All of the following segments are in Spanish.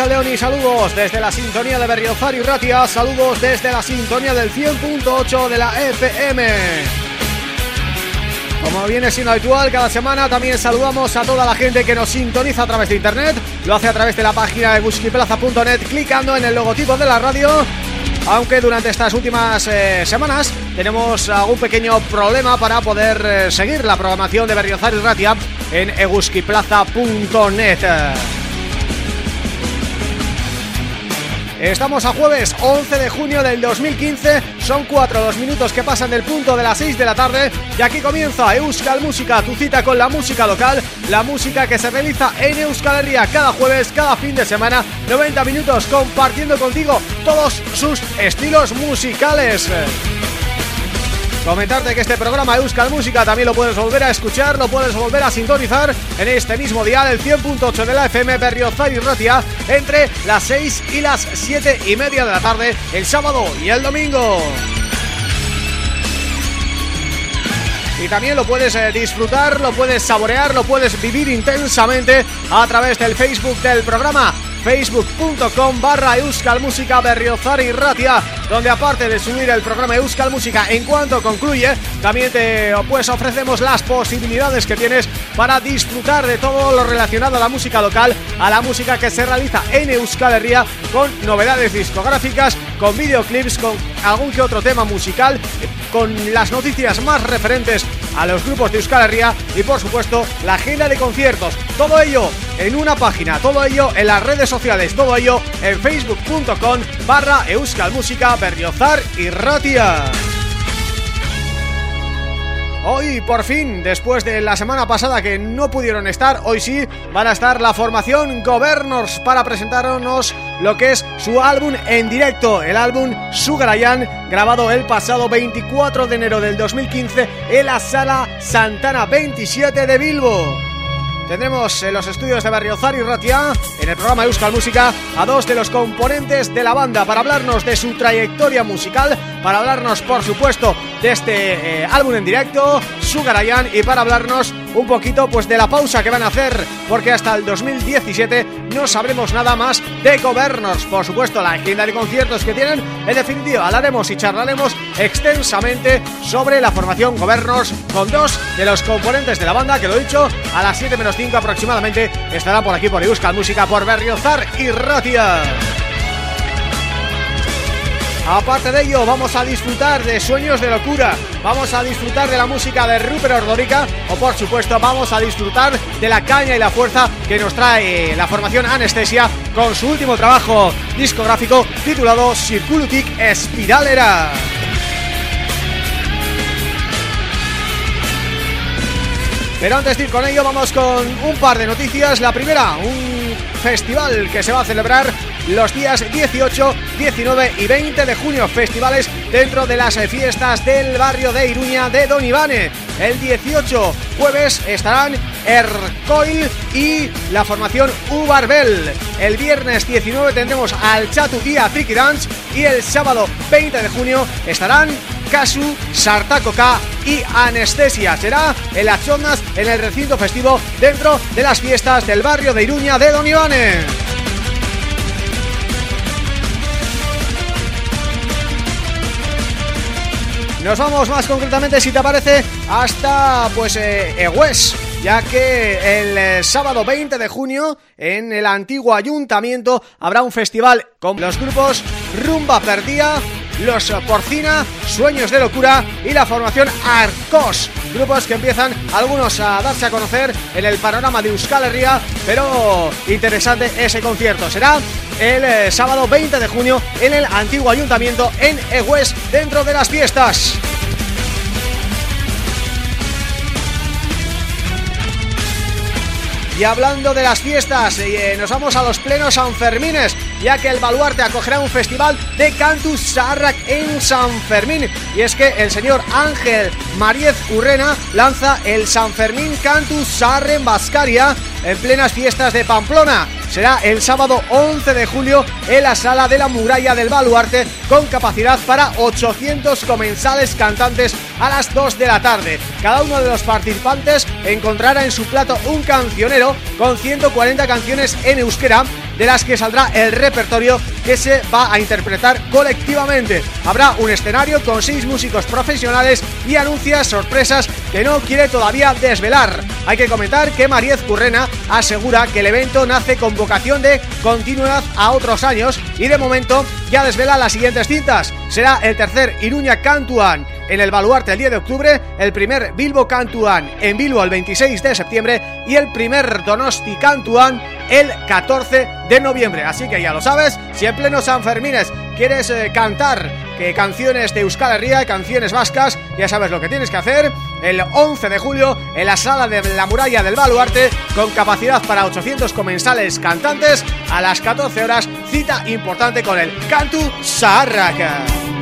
Arracha León y saludos desde la sintonía de Berriozar y Ratia, saludos desde la sintonía del 100.8 de la FM. Como viene siendo habitual, cada semana también saludamos a toda la gente que nos sintoniza a través de internet, lo hace a través de la página de buskiplaza.net clicando en el logotipo de la radio, aunque durante estas últimas eh, semanas tenemos algún pequeño problema para poder eh, seguir la programación de Berriozar y Ratia en eguskiplaza.net. Estamos a jueves 11 de junio del 2015 Son cuatro los minutos que pasan del punto de las 6 de la tarde. Y aquí comienza Euskal Música Tu cita con la música local. La música que se realiza en Euskal Herria Cada jueves, cada fin de semana. 90 minutos compartiendo contigo Todos sus estilos musicales Comentarte que este programa Euskal Música también lo puedes volver a escuchar, lo puedes volver a sintonizar en este mismo día, el 100.8 de la FM Berriozar y Ratia, entre las 6 y las 7 y media de la tarde, el sábado y el domingo. y también lo puedes eh, disfrutar, lo puedes saborear, lo puedes vivir intensamente a través del Facebook del programa facebook.com barra Euskal Berriozar y Ratia donde aparte de subir el programa Euskal Música en cuanto concluye también te pues ofrecemos las posibilidades que tienes para disfrutar de todo lo relacionado a la música local a la música que se realiza en Euskal Herria con novedades discográficas con videoclips, con algún que otro tema musical con las noticias más referentes a los grupos de Euskal Herria y por supuesto la agenda de conciertos. Todo ello en una página, todo ello en las redes sociales, todo ello en facebook.com barra Euskal Música Berriozar y Ratia. Hoy por fin, después de la semana pasada que no pudieron estar, hoy sí van a estar la formación Governors para presentarnos lo que es su álbum en directo, el álbum Sugarayan, grabado el pasado 24 de enero del 2015 en la Sala Santana 27 de Bilbo. Tendremos en los estudios de Barriozar y Ratia, en el programa Euskal Música, a dos de los componentes de la banda para hablarnos de su trayectoria musical, para hablarnos, por supuesto, de este eh, álbum en directo, Sugarayan, y para hablarnos un poquito pues de la pausa que van a hacer, porque hasta el 2017 no sabremos nada más de Governors, por supuesto, la agenda de conciertos que tienen, en definitiva, hablaremos y charlaremos extensamente sobre la formación Governors con dos de los componentes de la banda, que lo he dicho, a las 7 menos aproximadamente estará por aquí por Euskal Música por Berriozar y Ratia. Aparte de ello, vamos a disfrutar de Sueños de Locura, vamos a disfrutar de la música de Rupert Ordorica o por supuesto vamos a disfrutar de la caña y la fuerza que nos trae la formación Anestesia con su último trabajo discográfico titulado Circulutic Espiralera. Pero antes de ir con ello vamos con un par de noticias La primera, un festival que se va a celebrar los días 18, 19 y 20 de junio Festivales dentro de las fiestas del barrio de Iruña de Don Ivane El 18, jueves, estarán Ercoil y la formación Ubarbel El viernes 19 tendremos al Chatu y a Tricky Dance Y el sábado 20 de junio estarán Casu, Sartacoca y Anestesia. Será en las zonas en el recinto festivo dentro de las fiestas del barrio de Iruña de Don Ivane. Nos vamos más concretamente, si te parece, hasta pues eh, ya que el eh, sábado 20 de junio en el antiguo ayuntamiento habrá un festival con los grupos Rumba Perdía, los Porcina, Sueños de Locura y la formación Arcos. Grupos que empiezan algunos a darse a conocer en el panorama de Euskal Herria, pero interesante ese concierto. Será el eh, sábado 20 de junio en el antiguo ayuntamiento en Egues dentro de las fiestas. Y hablando de las fiestas, eh, nos vamos a los plenos Sanfermines, ya que el Baluarte acogerá un festival de Cantus Sarrac en San Fermín. Y es que el señor Ángel Mariez Urrena lanza el San Fermín Cantus Sarren Bascaria en plenas fiestas de Pamplona será el sábado 11 de julio en la Sala de la Muralla del Baluarte con capacidad para 800 comensales cantantes a las 2 de la tarde. Cada uno de los participantes encontrará en su plato un cancionero con 140 canciones en euskera de las que saldrá el repertorio que se va a interpretar colectivamente. Habrá un escenario con seis músicos profesionales y anuncias sorpresas que no quiere todavía desvelar. Hay que comentar que Mariez Currena asegura que el evento nace con vocación de continuidad a otros años y de momento ya desvela las siguientes cintas. Será el tercer Iruña Cantuan en el Baluarte el 10 de octubre, el primer Bilbo Cantuan en Bilbo el 26 de septiembre y el primer Donosti Cantuan el 14 de noviembre. Así que ya lo sabes, si en pleno San Fermines quieres eh, cantar que canciones de Euskal Herria, canciones vascas, ya sabes lo que tienes que hacer el 11 de julio en la sala de la muralla del Baluarte con capacidad para 800 comensales cantantes a las 14 horas, cita importante con el Cantu Saharraka.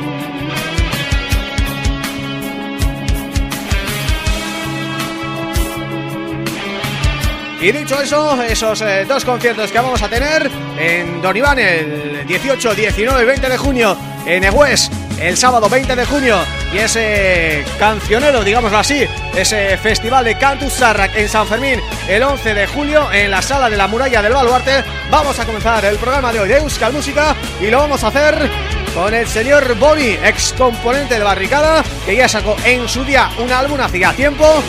Y dicho eso, esos eh, dos conciertos que vamos a tener en Don Iván el 18, 19 y 20 de junio, en Egues el sábado 20 de junio y ese cancionero, digámoslo así, ese festival de Cantus Sarrac en San Fermín el 11 de julio en la sala de la muralla del Baluarte. Vamos a comenzar el programa de hoy de Euskal Música y lo vamos a hacer con el señor Boni, ex componente de Barricada, que ya sacó en su día un álbum hacía tiempo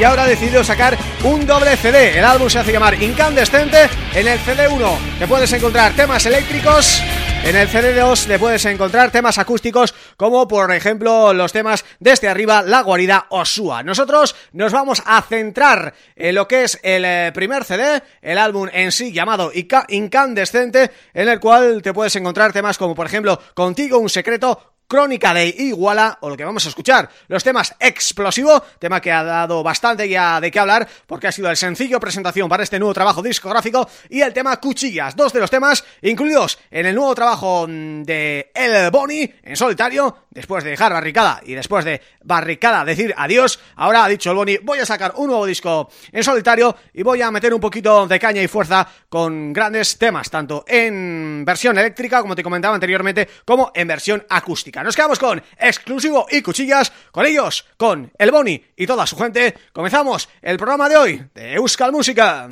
y ahora ha decidido sacar un doble CD. El álbum se hace llamar Incandescente. En el CD1 te puedes encontrar temas eléctricos en el CD2 te puedes encontrar temas acústicos como por ejemplo los temas desde arriba, La Guarida o Sua. Nosotros nos vamos a centrar en lo que es el eh, primer CD, el álbum en sí llamado Incandescente, en el cual te puedes encontrar temas como por ejemplo Contigo un secreto, Crónica de Iguala, o lo que vamos a escuchar, los temas Explosivo, tema que ha dado bastante ya de qué hablar, porque ha sido el sencillo presentación para este nuevo trabajo discográfico, y el tema Cuchillas, dos de los temas incluidos en el nuevo trabajo de El Boni, en solitario, después de dejar Barricada y después de Barricada decir adiós, ahora ha dicho el Boni, voy a sacar un nuevo disco en solitario y voy a meter un poquito de caña y fuerza con grandes temas, tanto en versión eléctrica, como te comentaba anteriormente, como en versión acústica. Nos quedamos con Exclusivo y Cuchillas, con ellos, con El Boni y toda su gente. Comenzamos el programa de hoy de Euskal Música.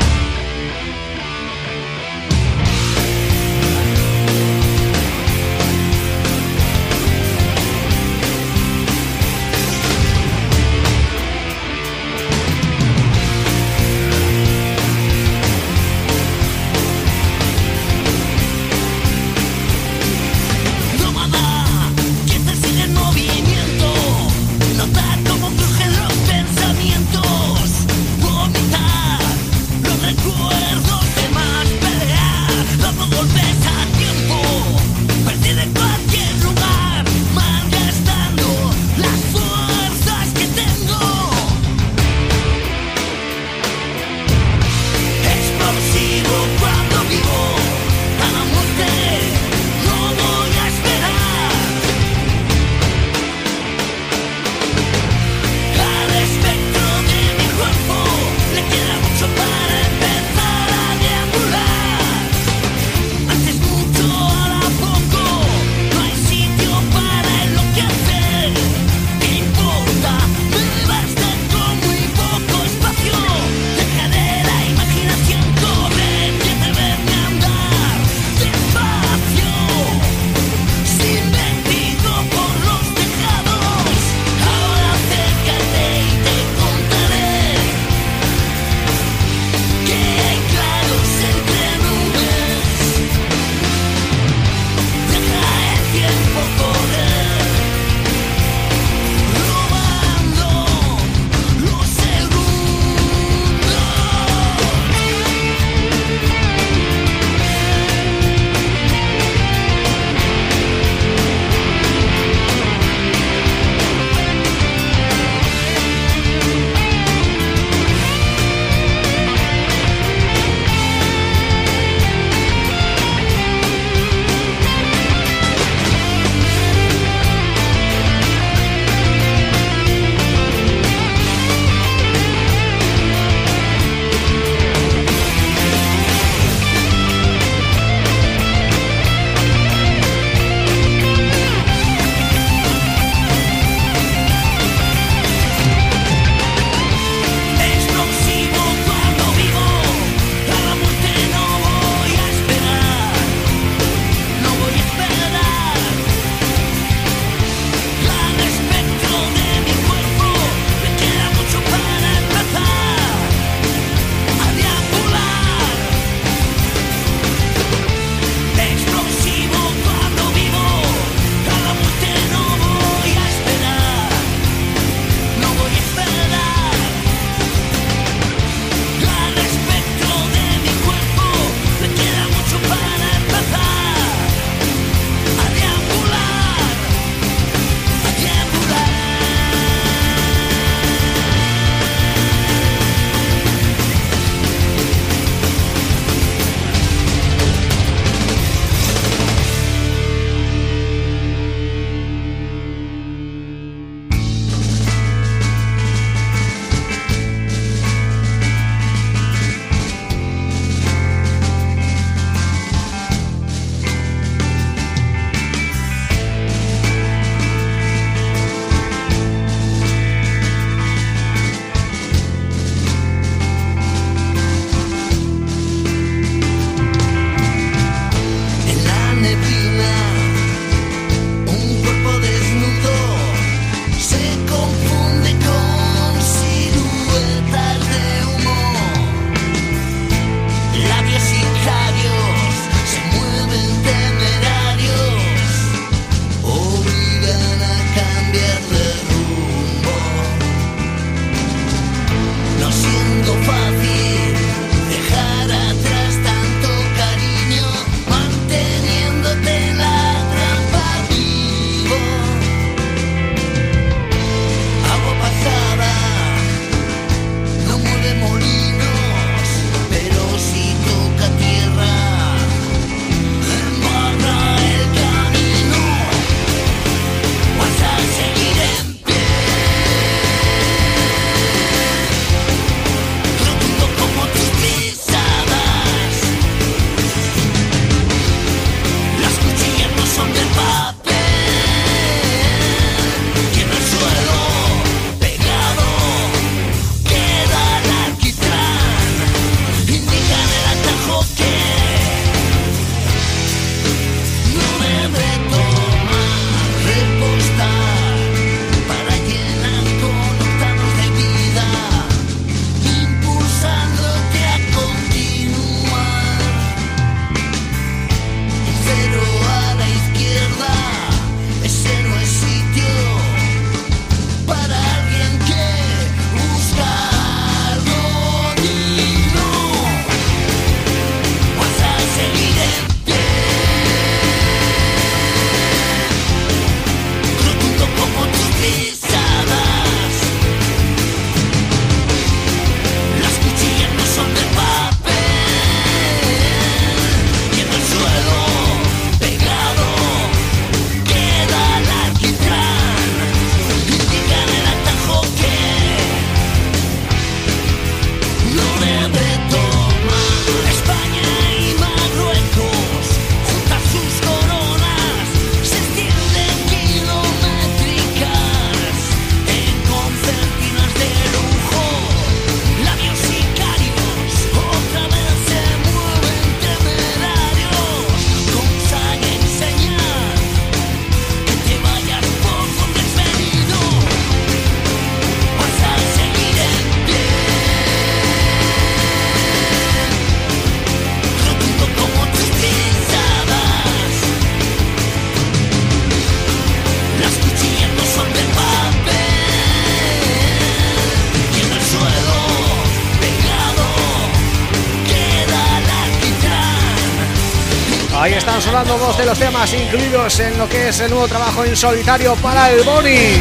De los temas incluidos en lo que es el nuevo trabajo en solitario para el Boni.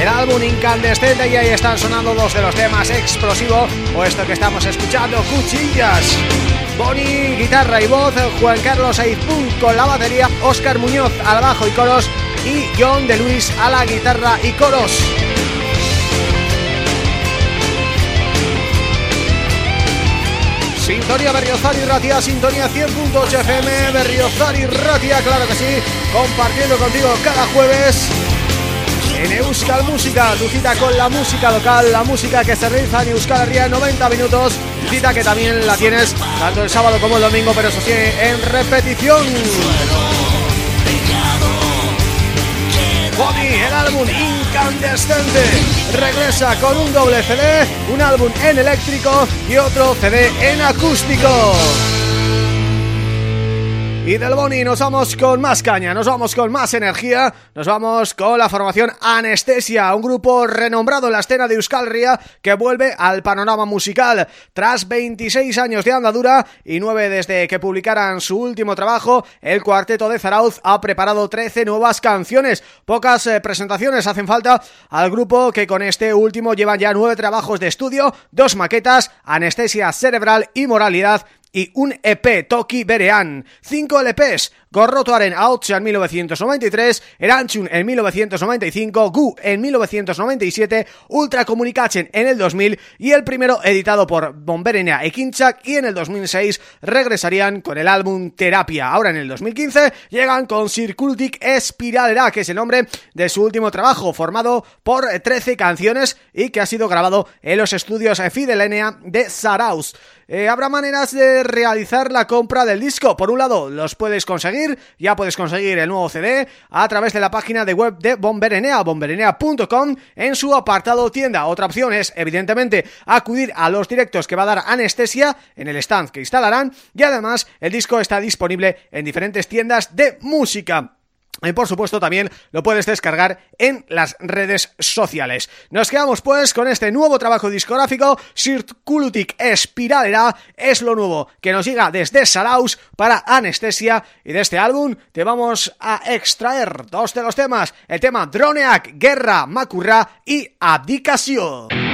El álbum incandescente y ahí están sonando dos de los temas explosivos o esto que estamos escuchando, Cuchillas. Boni, guitarra y voz, Juan Carlos Aizpun con la batería, Oscar Muñoz al bajo y coros y John de Luis a la guitarra y coros. Sintonía Berriozar y Ratia, Sintonía 100.8 FM, Berriozar y Ratia, claro que sí, compartiendo contigo cada jueves en Euskal Música, tu cita con la música local, la música que se realiza en Euskal Herria 90 minutos, cita que también la tienes tanto el sábado como el domingo, pero eso sí, en repetición. Body, el álbum incandescente Regresa con un doble CD, un álbum en eléctrico y otro CD en acústico y del Boni nos vamos con más caña, nos vamos con más energía, nos vamos con la formación Anestesia, un grupo renombrado en la escena de Euskal Herria que vuelve al panorama musical. Tras 26 años de andadura y 9 desde que publicaran su último trabajo, el cuarteto de Zarauz ha preparado 13 nuevas canciones. Pocas eh, presentaciones hacen falta al grupo que con este último llevan ya 9 trabajos de estudio, dos maquetas, Anestesia Cerebral y Moralidad y un EP Toki Berean. Cinco LPs, Gorrotoaren Aotsa en 1993, Eranchun en 1995, Gu en 1997, Ultra Communication en el 2000 y el primero editado por Bomberenea Ekinchak y en el 2006 regresarían con el álbum Terapia. Ahora en el 2015 llegan con Circultic Espiralera, que es el nombre de su último trabajo, formado por 13 canciones y que ha sido grabado en los estudios Fidelenea de Saraus. Eh, habrá maneras de realizar la compra del disco. Por un lado, los puedes conseguir, ya puedes conseguir el nuevo CD a través de la página de web de Bomberenea, bomberenea.com, en su apartado tienda. Otra opción es, evidentemente, acudir a los directos que va a dar Anestesia en el stand que instalarán y además el disco está disponible en diferentes tiendas de música. Y por supuesto también lo puedes descargar en las redes sociales. Nos quedamos pues con este nuevo trabajo discográfico, Circulutic Espiralera, es lo nuevo que nos llega desde Salaus para Anestesia y de este álbum te vamos a extraer dos de los temas, el tema Droneak, Guerra, Macurra y Abdicación.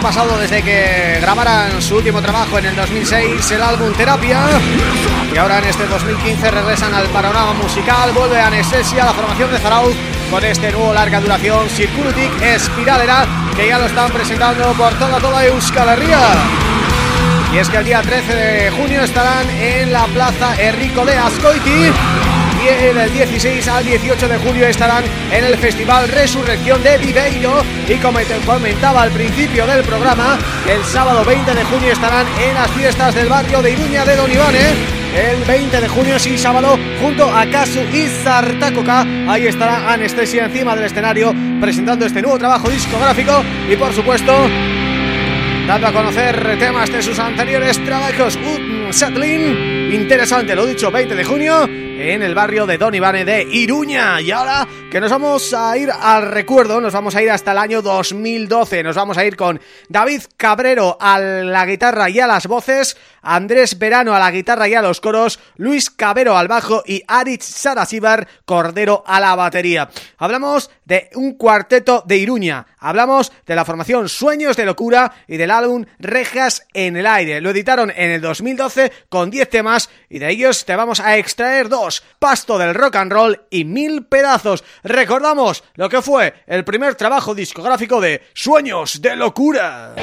Pasado desde que grabaran su último trabajo en el 2006, el álbum Terapia y ahora en este 2015 regresan al panorama musical, vuelve a Anestesia, la formación de Zarauz con este nuevo larga duración Circulitic Espiralera que ya lo están presentando por toda toda Euskal Herria. Y es que el día 13 de junio estarán en la Plaza Enrico de Ascoiti y del 16 al 18 de julio estarán en el Festival Resurrección de Viveiro y como te comentaba al principio del programa, el sábado 20 de junio estarán en las fiestas del barrio de Iruña de Don Ivane el 20 de junio, sí, sábado, junto a Kazu y Sartakoka. Ahí estará Anestesia encima del escenario presentando este nuevo trabajo discográfico y, por supuesto, dando a conocer temas de sus anteriores trabajos. Settling, interesante, lo dicho, 20 de junio en el barrio de Don Ivane de Iruña. Y ahora que nos vamos a ir al recuerdo, nos vamos a ir hasta el año 2012. Nos vamos a ir con David Cabrero a la guitarra y a las voces, Andrés Verano a la guitarra y a los coros, Luis Cabero al bajo y Aritz Sarasibar Cordero a la batería. Hablamos de un cuarteto de Iruña, hablamos de la formación Sueños de Locura y del álbum Rejas en el Aire. Lo editaron en el 2012 con 10 temas y de ellos te vamos a extraer dos, Pasto del Rock and Roll y Mil Pedazos. Recordamos lo que fue el primer trabajo discográfico de Sueños de Locura.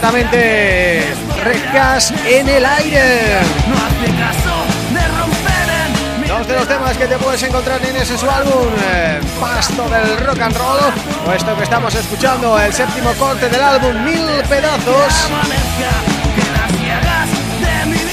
Más concretamente Recas en el aire. No hace caso de romper en mi Dos de los temas que te puedes encontrar en ese su álbum eh, Pasto del rock and roll O esto que estamos escuchando, el séptimo corte del álbum Mil pedazos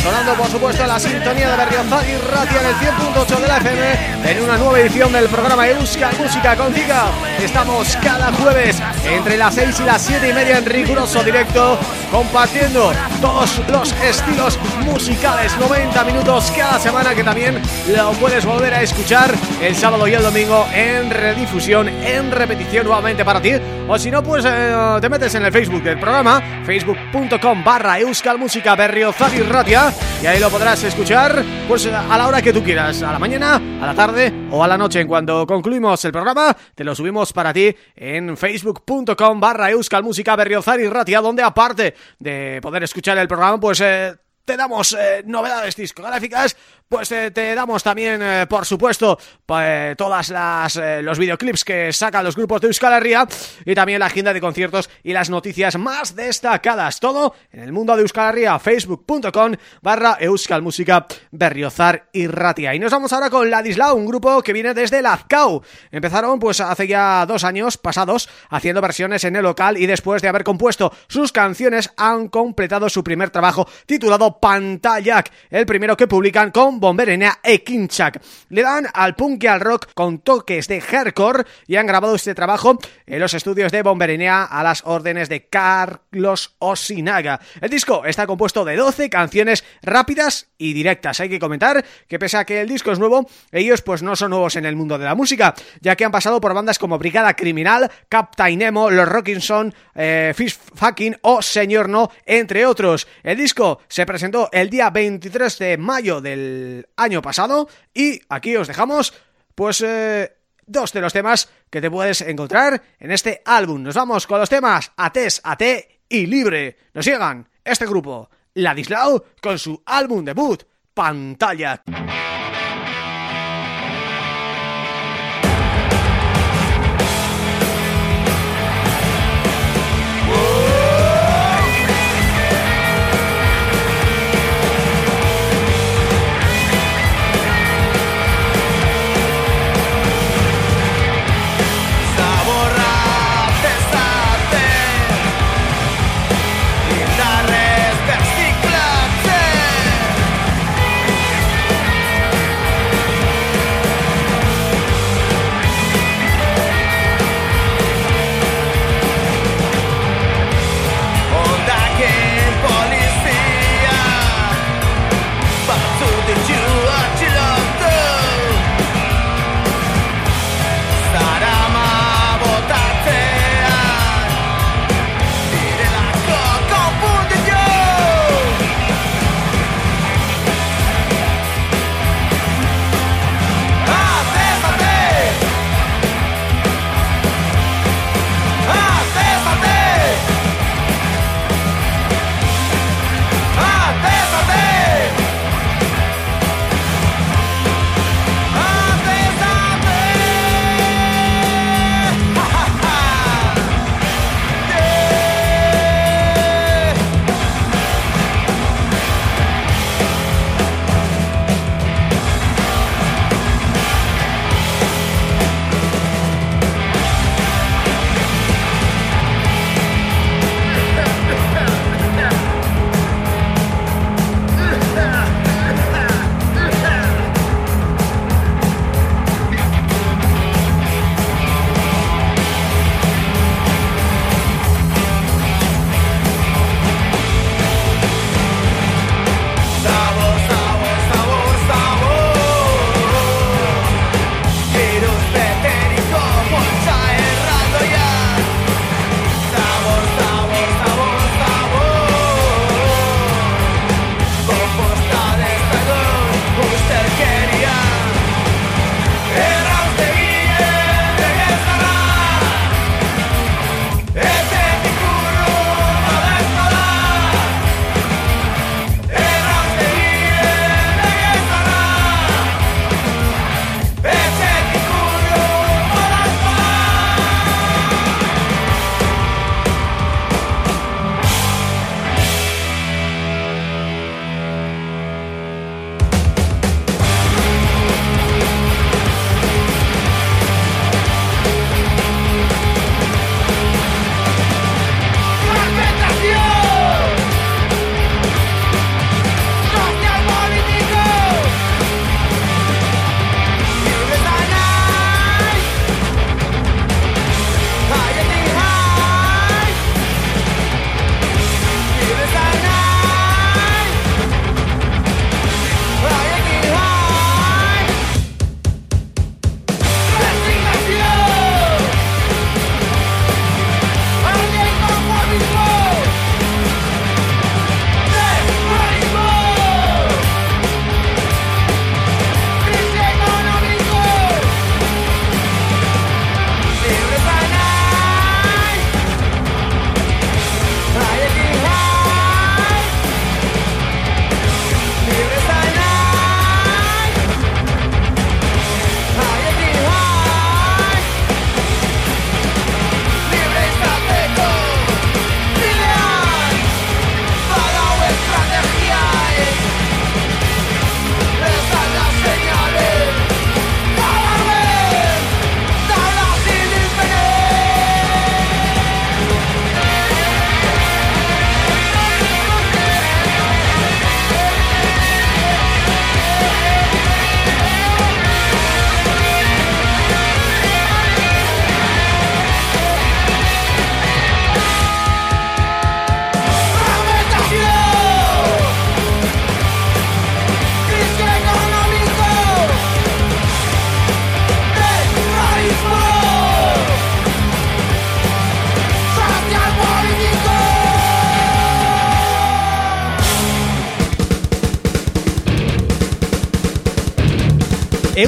Sonando por supuesto la sintonía de Berriozar y Ratia en el 100.8 de la FM En una nueva edición del programa Euskal Música Contigo Estamos cada jueves entre las 6 y las 7 y media en riguroso directo Compartiendo todos los estilos musicales. 90 minutos cada semana que también lo puedes volver a escuchar El sábado y el domingo en redifusión, en repetición nuevamente para ti. O si no pues eh, te metes en el Facebook del programa Facebook.com barra Euskal Música Ratia y ahí lo podrás escuchar pues a la hora que tú quieras, a la mañana, a la tarde o a la noche. En cuanto concluimos el programa, te lo subimos para ti en facebook.com barra Euskal Música Berriozar y Ratia, donde aparte de poder escuchar el programa, pues... Eh, te damos eh, novedades discográficas, pues eh, te damos también, eh, por supuesto, pues, todas las eh, los videoclips que sacan los grupos de Euskal Herria y también la agenda de conciertos y las noticias más destacadas. Todo en el mundo de Euskal Herria, facebook.com barra Euskal Música Berriozar y Ratia. Y nos vamos ahora con Ladislao, un grupo que viene desde Lazcao. Empezaron pues hace ya dos años pasados haciendo versiones en el local y después de haber compuesto sus canciones han completado su primer trabajo titulado Pantallac, el primero que publican con Bomberenea e Kinchak. Le dan al punk y al rock con toques de hardcore y han grabado este trabajo en los estudios de Bomberenea a las órdenes de Carlos Osinaga. El disco está compuesto de 12 canciones rápidas y directas. Hay que comentar que pese a que el disco es nuevo, ellos pues no son nuevos en el mundo de la música, ya que han pasado por bandas como Brigada Criminal, Captain Nemo, Los Rockinson, eh, Fish Fucking o Señor No, entre otros. El disco se presentó el día 23 de mayo del año pasado y aquí os dejamos pues eh, dos de los temas que te puedes encontrar en este álbum. Nos vamos con los temas Ates, Ate y Libre. Nos llegan este grupo, Ladislao, con su álbum debut, Pantalla.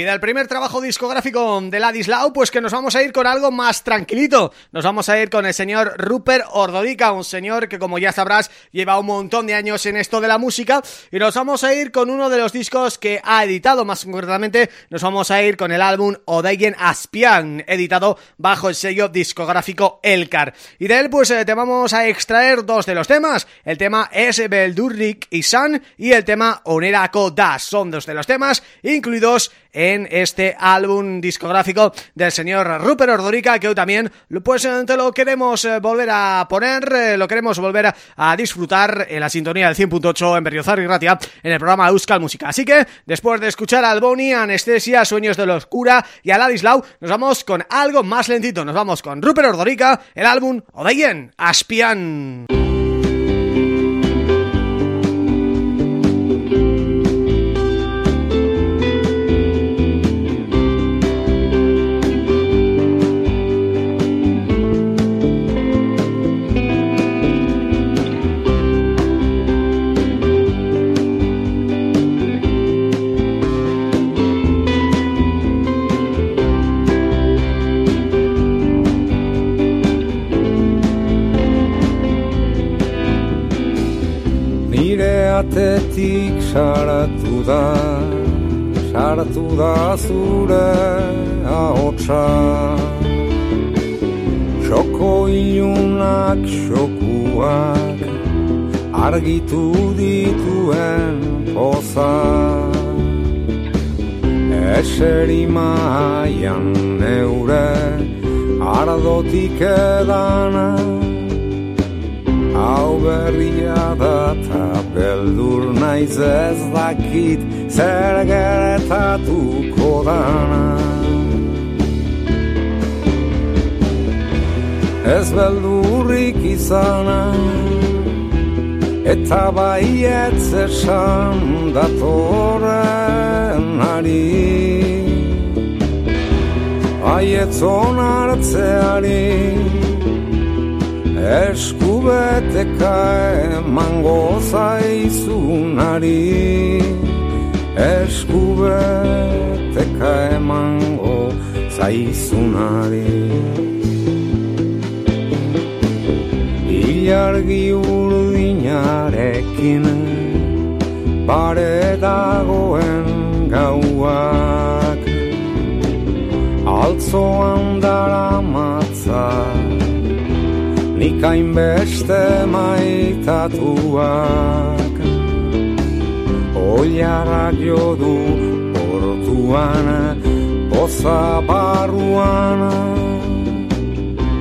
Y del primer trabajo discográfico de Ladislau, pues que nos vamos a ir con algo más tranquilito. Nos vamos a ir con el señor Rupert Ordorica, un señor que como ya sabrás lleva un montón de años en esto de la música. Y nos vamos a ir con uno de los discos que ha editado, más concretamente nos vamos a ir con el álbum Odeigen Aspian, editado bajo el sello discográfico Elcar. Y de él pues eh, te vamos a extraer dos de los temas. El tema es Beldurrik y San y el tema Onerako Das. Son dos de los temas incluidos en este álbum discográfico del señor Rupert Ordorica que hoy también pues eh, te lo queremos eh, volver a poner, eh, lo queremos volver a disfrutar en la sintonía del 100.8 en Berriozar y Ratia en el programa Euskal Música. Así que después de escuchar al Boni, Anestesia, Sueños de la Oscura y a Ladislau, nos vamos con algo más lentito, nos vamos con Rupert Ordorica, el álbum Odeyen, Aspian. Batetik saratu da saratu da zure ahotsa. Xoko ilunak xokuak argitu dituen poza. Eseri maian neure ardotik edanak Hau berria da ta beldur naiz ez dakit zer geretatuko dana. Ez beldurrik izana eta baietz esan datorren ari. Baietz onartzeari Eskubeteka emango zaizunari. Eskubeteka emango zaizunari. Ilargi urdinarekin Bare dagoen gauak. Altzoan dara matzak nik beste maitatuak. Oiarrak jodu portuan, poza barruan.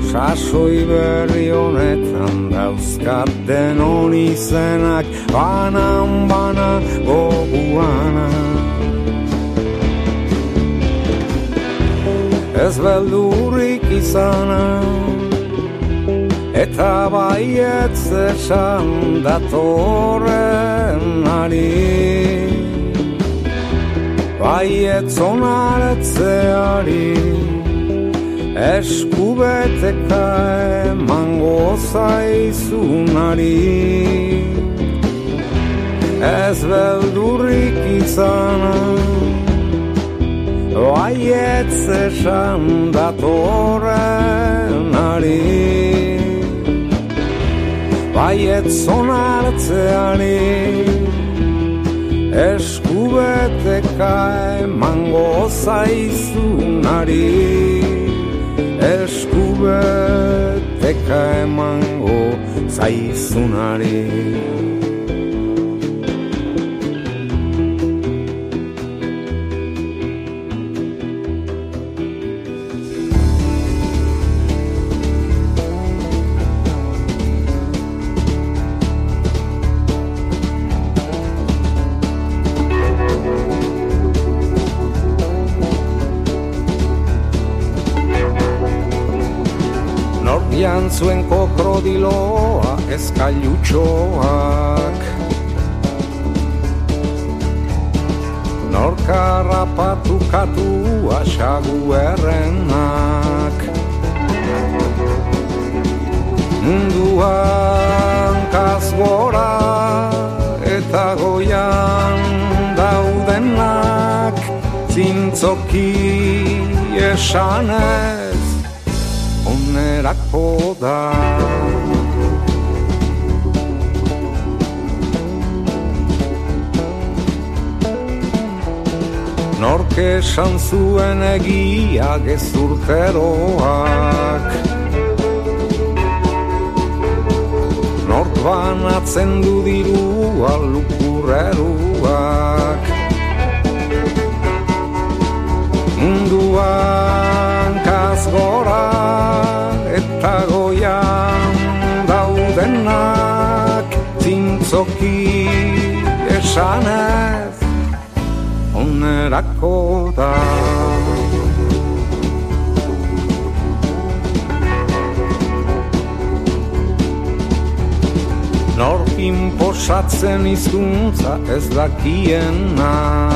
Sasoi berri honetan dauzkat denon izenak Banan bana goguana Ez beldurrik izanak eta baietz esan datorren ari. Baietz onaretzeari eskubeteka emango zaizunari ez beldurrik izana baietz esan datorren ari baiet zonartzeari eskubeteka emango zaizunari. Eskubeteka emango zaizunari eskailutxoak Norkarra patukatu asagu errenak. Munduan kasgora eta goian daudenak. Zintzoki esanez onerako da esan zuen egia gezurteroak Nork banatzen du dirua lukurreruak Munduan kazgora eta goian daudenak Zintzoki esanez lagunerako da Nork inposatzen izkuntza ez dakiena.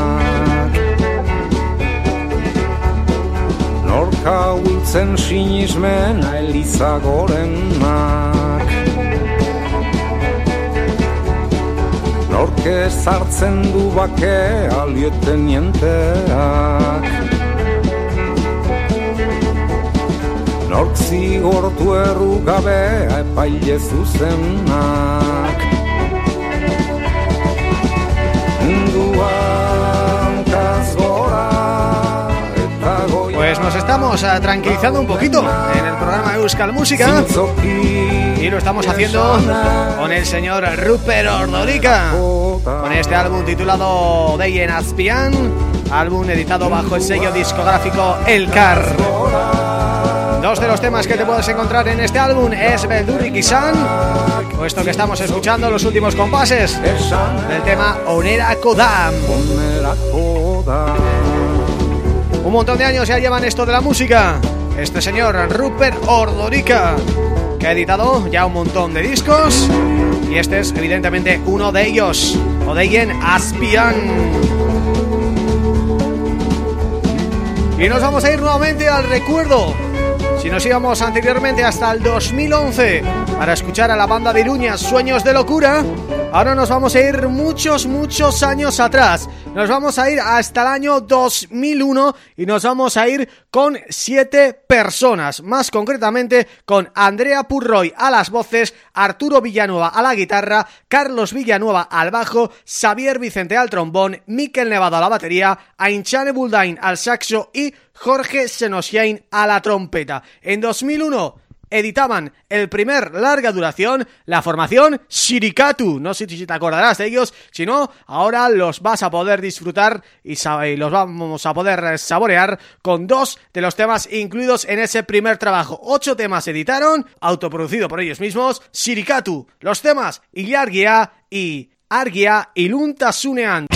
Nork hau sinismena elizagorenak Nork ezartzen du bakea lietenienteak Nork zigortu errugabea epaile zuzenak. Munduan eta Pues nos estamos eh, tranquilizando un poquito en el programa Euskal Música Y lo estamos haciendo con el señor Rupert Ordorica Con este álbum titulado Deien Azpian Álbum editado bajo el sello discográfico El Car. Dos de los temas que te puedes encontrar en este álbum es Beldurrik Kisan Puesto que estamos escuchando los últimos compases Del tema Onera Kodam. Un montón de años ya llevan esto de la música. Este señor Rupert Ordorica Que ha editado ya un montón de discos. Y este es evidentemente uno de ellos. Odeyen Aspian Y nos vamos a ir nuevamente al recuerdo. Si nos íbamos anteriormente hasta el 2011 Para escuchar a la banda de Iruña Sueños de Locura Ahora nos vamos a ir muchos, muchos años atrás Nos vamos a ir hasta el año 2001 Y nos vamos a ir con siete personas Más concretamente con Andrea Purroy a las voces Arturo Villanueva a la guitarra Carlos Villanueva al bajo Xavier Vicente al trombón Miquel Nevado a la batería Ainchane Buldain al saxo y Jorge Senosiain a la trompeta. En 2001 editaban el primer larga duración, la formación Shirikatu. No sé si te acordarás de ellos, si no, ahora los vas a poder disfrutar y, y los vamos a poder saborear con dos de los temas incluidos en ese primer trabajo. Ocho temas editaron, autoproducido por ellos mismos, Shirikatu. Los temas Ilargia y Argia y Luntasunean.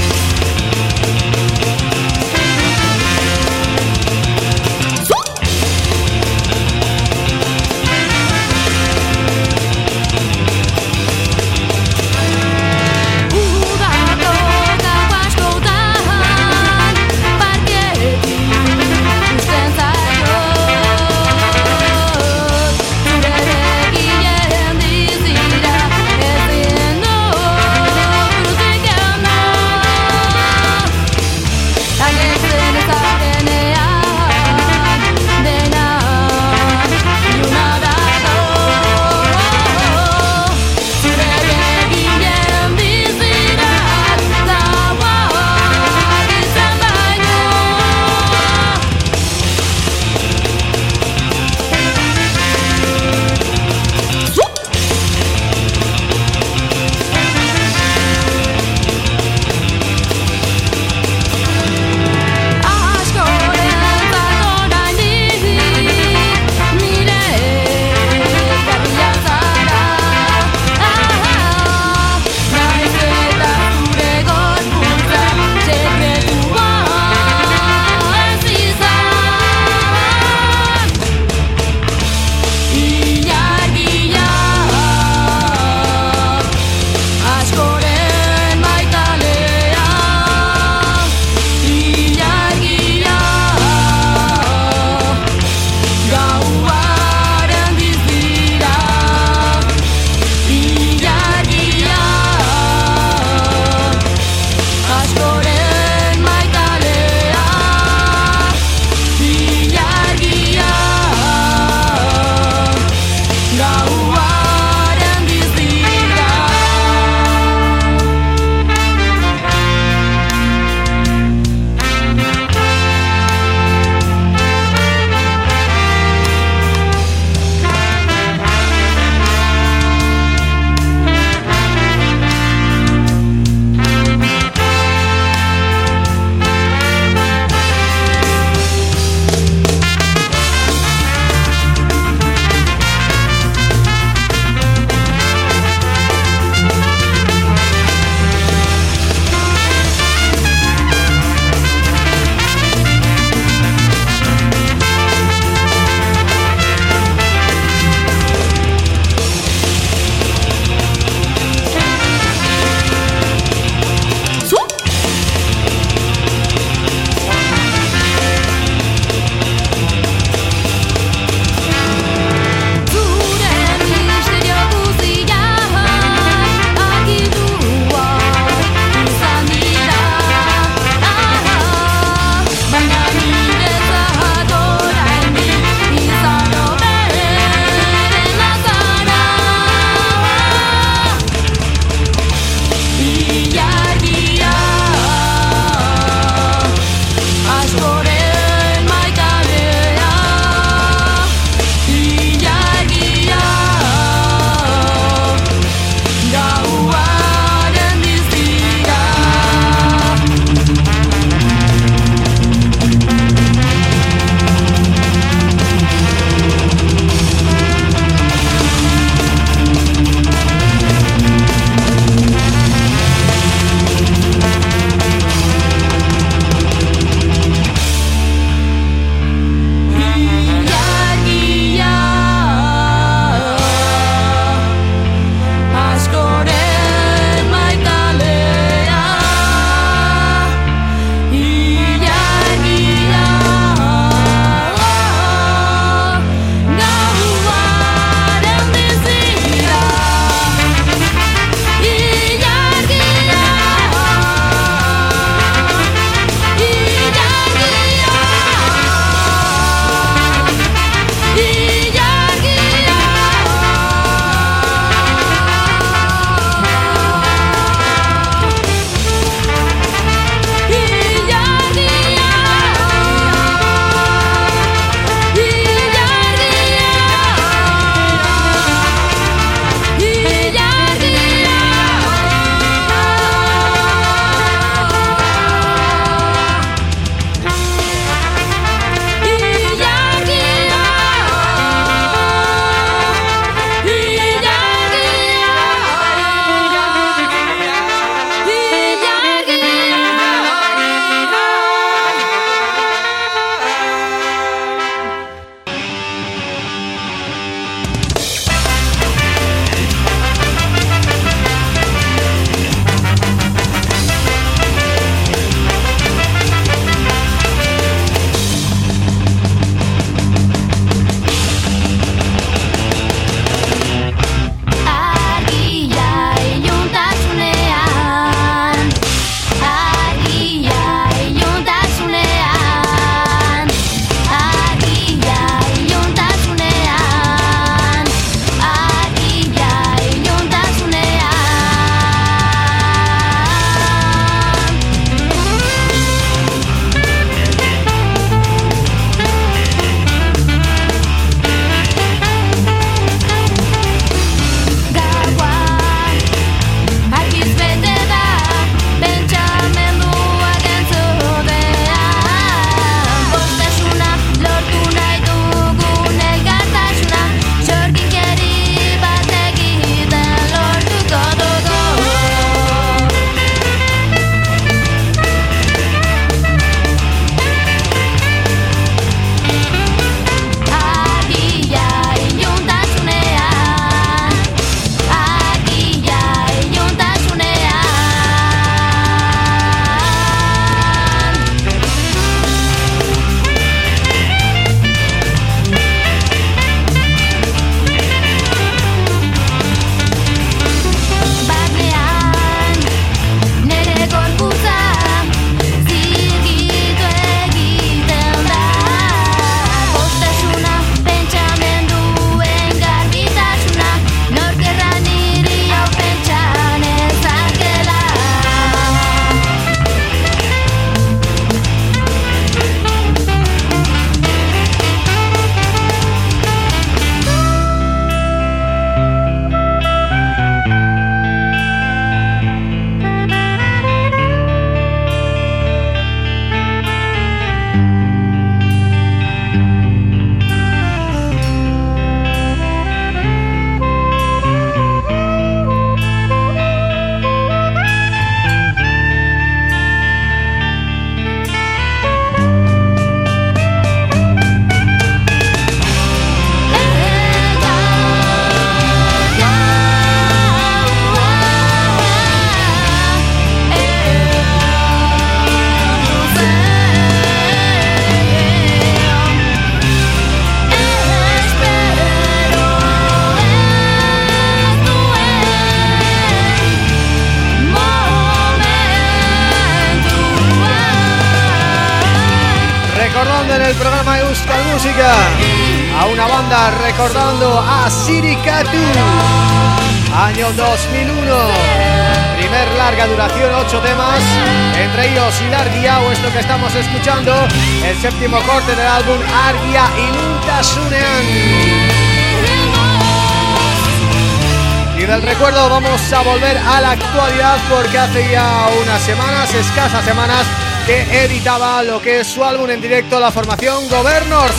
Vamos a volver a la actualidad porque hace ya unas semanas, escasas semanas que editaba lo que es su álbum en directo, la formación Governors.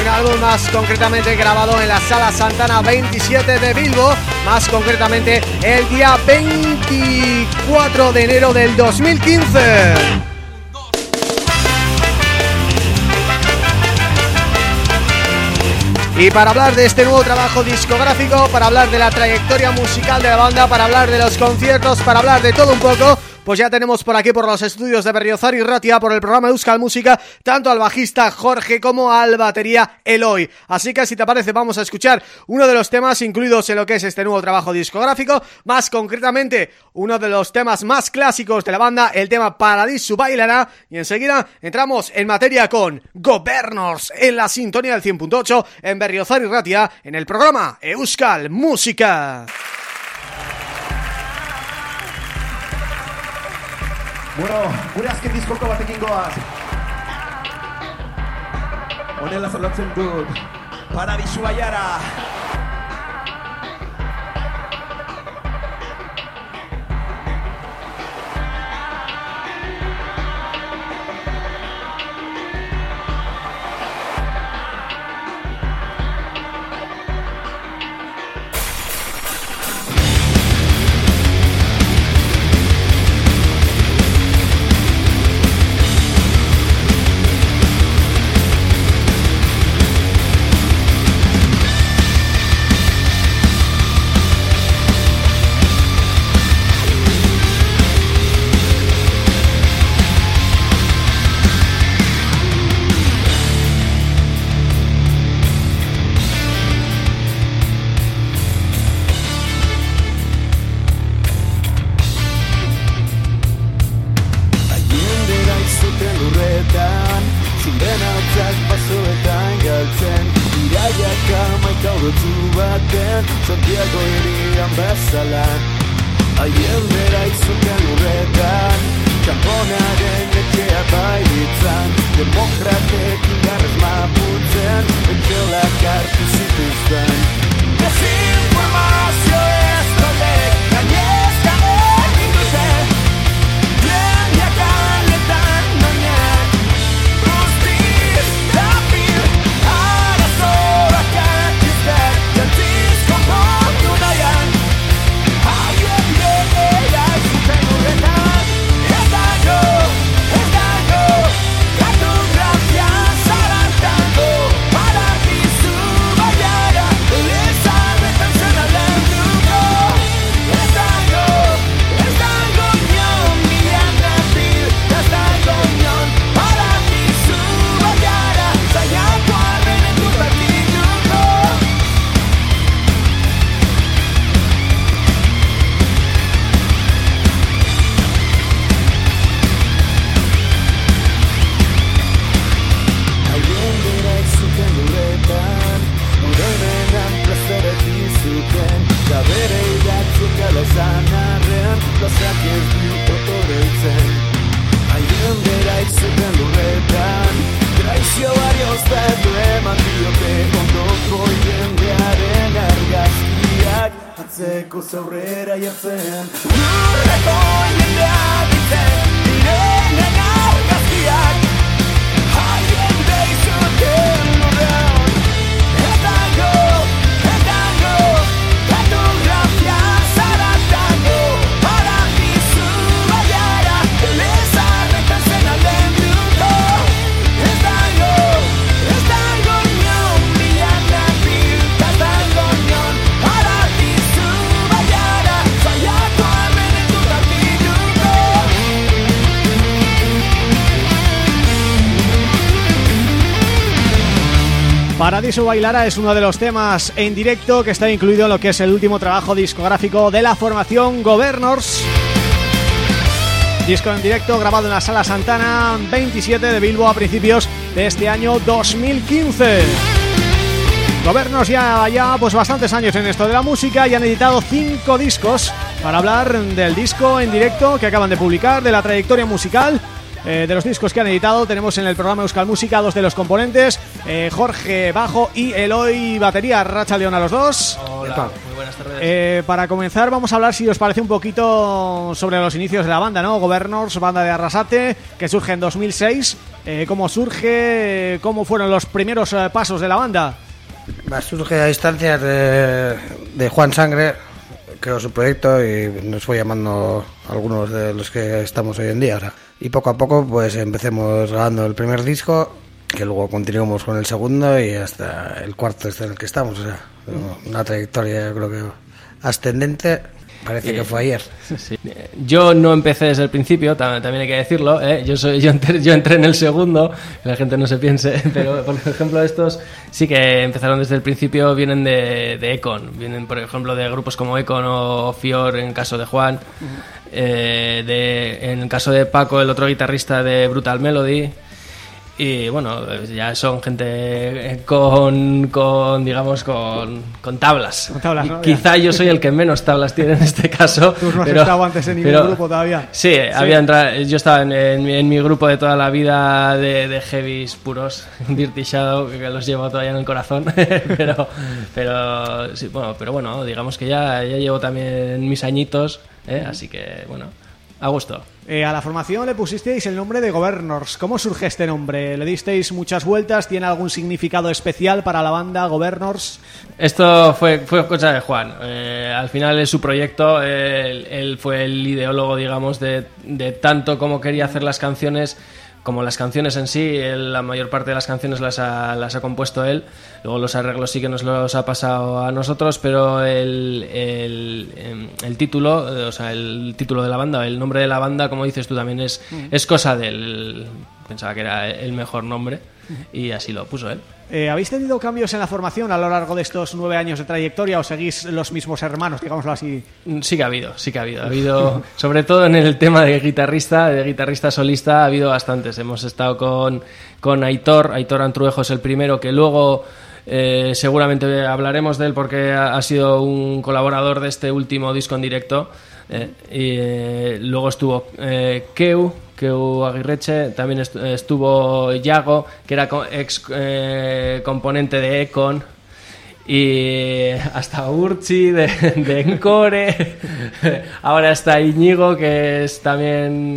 Un álbum más concretamente grabado en la Sala Santana 27 de Bilbo, más concretamente el día 24 de enero del 2015. Y para hablar de este nuevo trabajo discográfico, para hablar de la trayectoria musical de la banda, para hablar de los conciertos, para hablar de todo un poco, pues ya tenemos por aquí por los estudios de Berriozar y Ratia por el programa Euskal Música tanto al bajista Jorge como al batería Eloy. Así que si te parece vamos a escuchar uno de los temas incluidos en lo que es este nuevo trabajo discográfico, más concretamente uno de los temas más clásicos de la banda, el tema Paradiso Bailará y enseguida entramos en materia con Governors en la sintonía del 100.8 en Berriozar y Ratia en el programa Euskal Música. Bueno, gure azken diskoko batekin goaz. Honela zerlatzen dut. Paradisu baiara. azala Aien bera itzuten urretan Txamponaren etxea baitzan. Demokratek indarrez maputzen Etxelak hartu zituzten. Ezin Paradiso Bailara es uno de los temas en directo que está incluido en lo que es el último trabajo discográfico de la formación Governors Disco en directo grabado en la Sala Santana 27 de Bilbo a principios de este año 2015. Gobernos ya, ya pues bastantes años en esto de la música y han editado cinco discos para hablar del disco en directo que acaban de publicar, de la trayectoria musical eh, de los discos que han editado tenemos en el programa Euskal Música dos de los componentes, eh, Jorge Bajo y Eloy Batería, Racha León a los dos. Hola, muy buenas tardes. Eh, para comenzar vamos a hablar si os parece un poquito sobre los inicios de la banda, ¿no? Governors, banda de Arrasate, que surge en 2006. Eh, ¿Cómo surge? ¿Cómo fueron los primeros eh, pasos de la banda? Va, surge a instancias de, de Juan Sangre, creó su proyecto y nos fue llamando algunos de los que estamos hoy en día. ahora. Y poco a poco pues empecemos grabando el primer disco, que luego continuamos con el segundo y hasta el cuarto este en el que estamos. O sea, una trayectoria creo que ascendente, parece que fue ayer. Sí. Eh, Yo no empecé desde el principio, ta- también hay que decirlo. ¿eh? Yo soy yo entré, yo entré en el segundo, que la gente no se piense, pero por ejemplo estos sí que empezaron desde el principio, vienen de, de Econ, vienen por ejemplo de grupos como Econ o Fior en caso de Juan, eh, de, en el caso de Paco, el otro guitarrista de Brutal Melody. Y bueno, ya son gente con, con digamos, con, con tablas. Con tablas, Y ¿no? Quizá yo soy el que menos tablas tiene en este caso. Tú no has pero- estado antes en ningún pero- grupo todavía. Sí, había yo estaba en, en mi- en mi grupo de toda la vida de, de heavies puros, Dirty Shadow, que los llevo todavía en el corazón. pero, pero, sí, bueno, pero bueno, digamos que ya, ya llevo también mis añitos, ¿eh? así que bueno, a gusto. Eh, a la formación le pusisteis el nombre de Governors. ¿Cómo surge este nombre? ¿Le disteis muchas vueltas? ¿Tiene algún significado especial para la banda Governors? Esto fue, fue cosa de Juan. Eh, al final es su proyecto. Él, él fue el ideólogo, digamos, de, de tanto como quería hacer las canciones como las canciones en sí. Él, la mayor parte de las canciones las ha, las ha compuesto él. Luego los arreglos sí que nos los ha pasado a nosotros, pero el, el, em, el título, eh, o sea, el título de la banda, el nombre de la banda, como dices tú, también es, es cosa de él. Pensaba que era el mejor nombre y así lo puso él. Eh, ¿Habéis tenido cambios en la formación a lo largo de estos nueve años de trayectoria o seguís los mismos hermanos, digámoslo así? Mm, Sí que ha habido, sí que ha habido. Ha habido, sobre todo en el tema de guitarrista, de guitarrista solista, ha habido bastantes. Hemos estado con, con Aitor, Aitor Antruejo es el primero, que luego eh, seguramente hablaremos de él porque ha, ha sido un colaborador de este último disco en directo. eh, y luego estuvo eh, Keu Aguirreche, también est- estuvo Yago, que era ex eh, componente de Econ, y hasta Urchi de, de Encore ahora está Íñigo que es también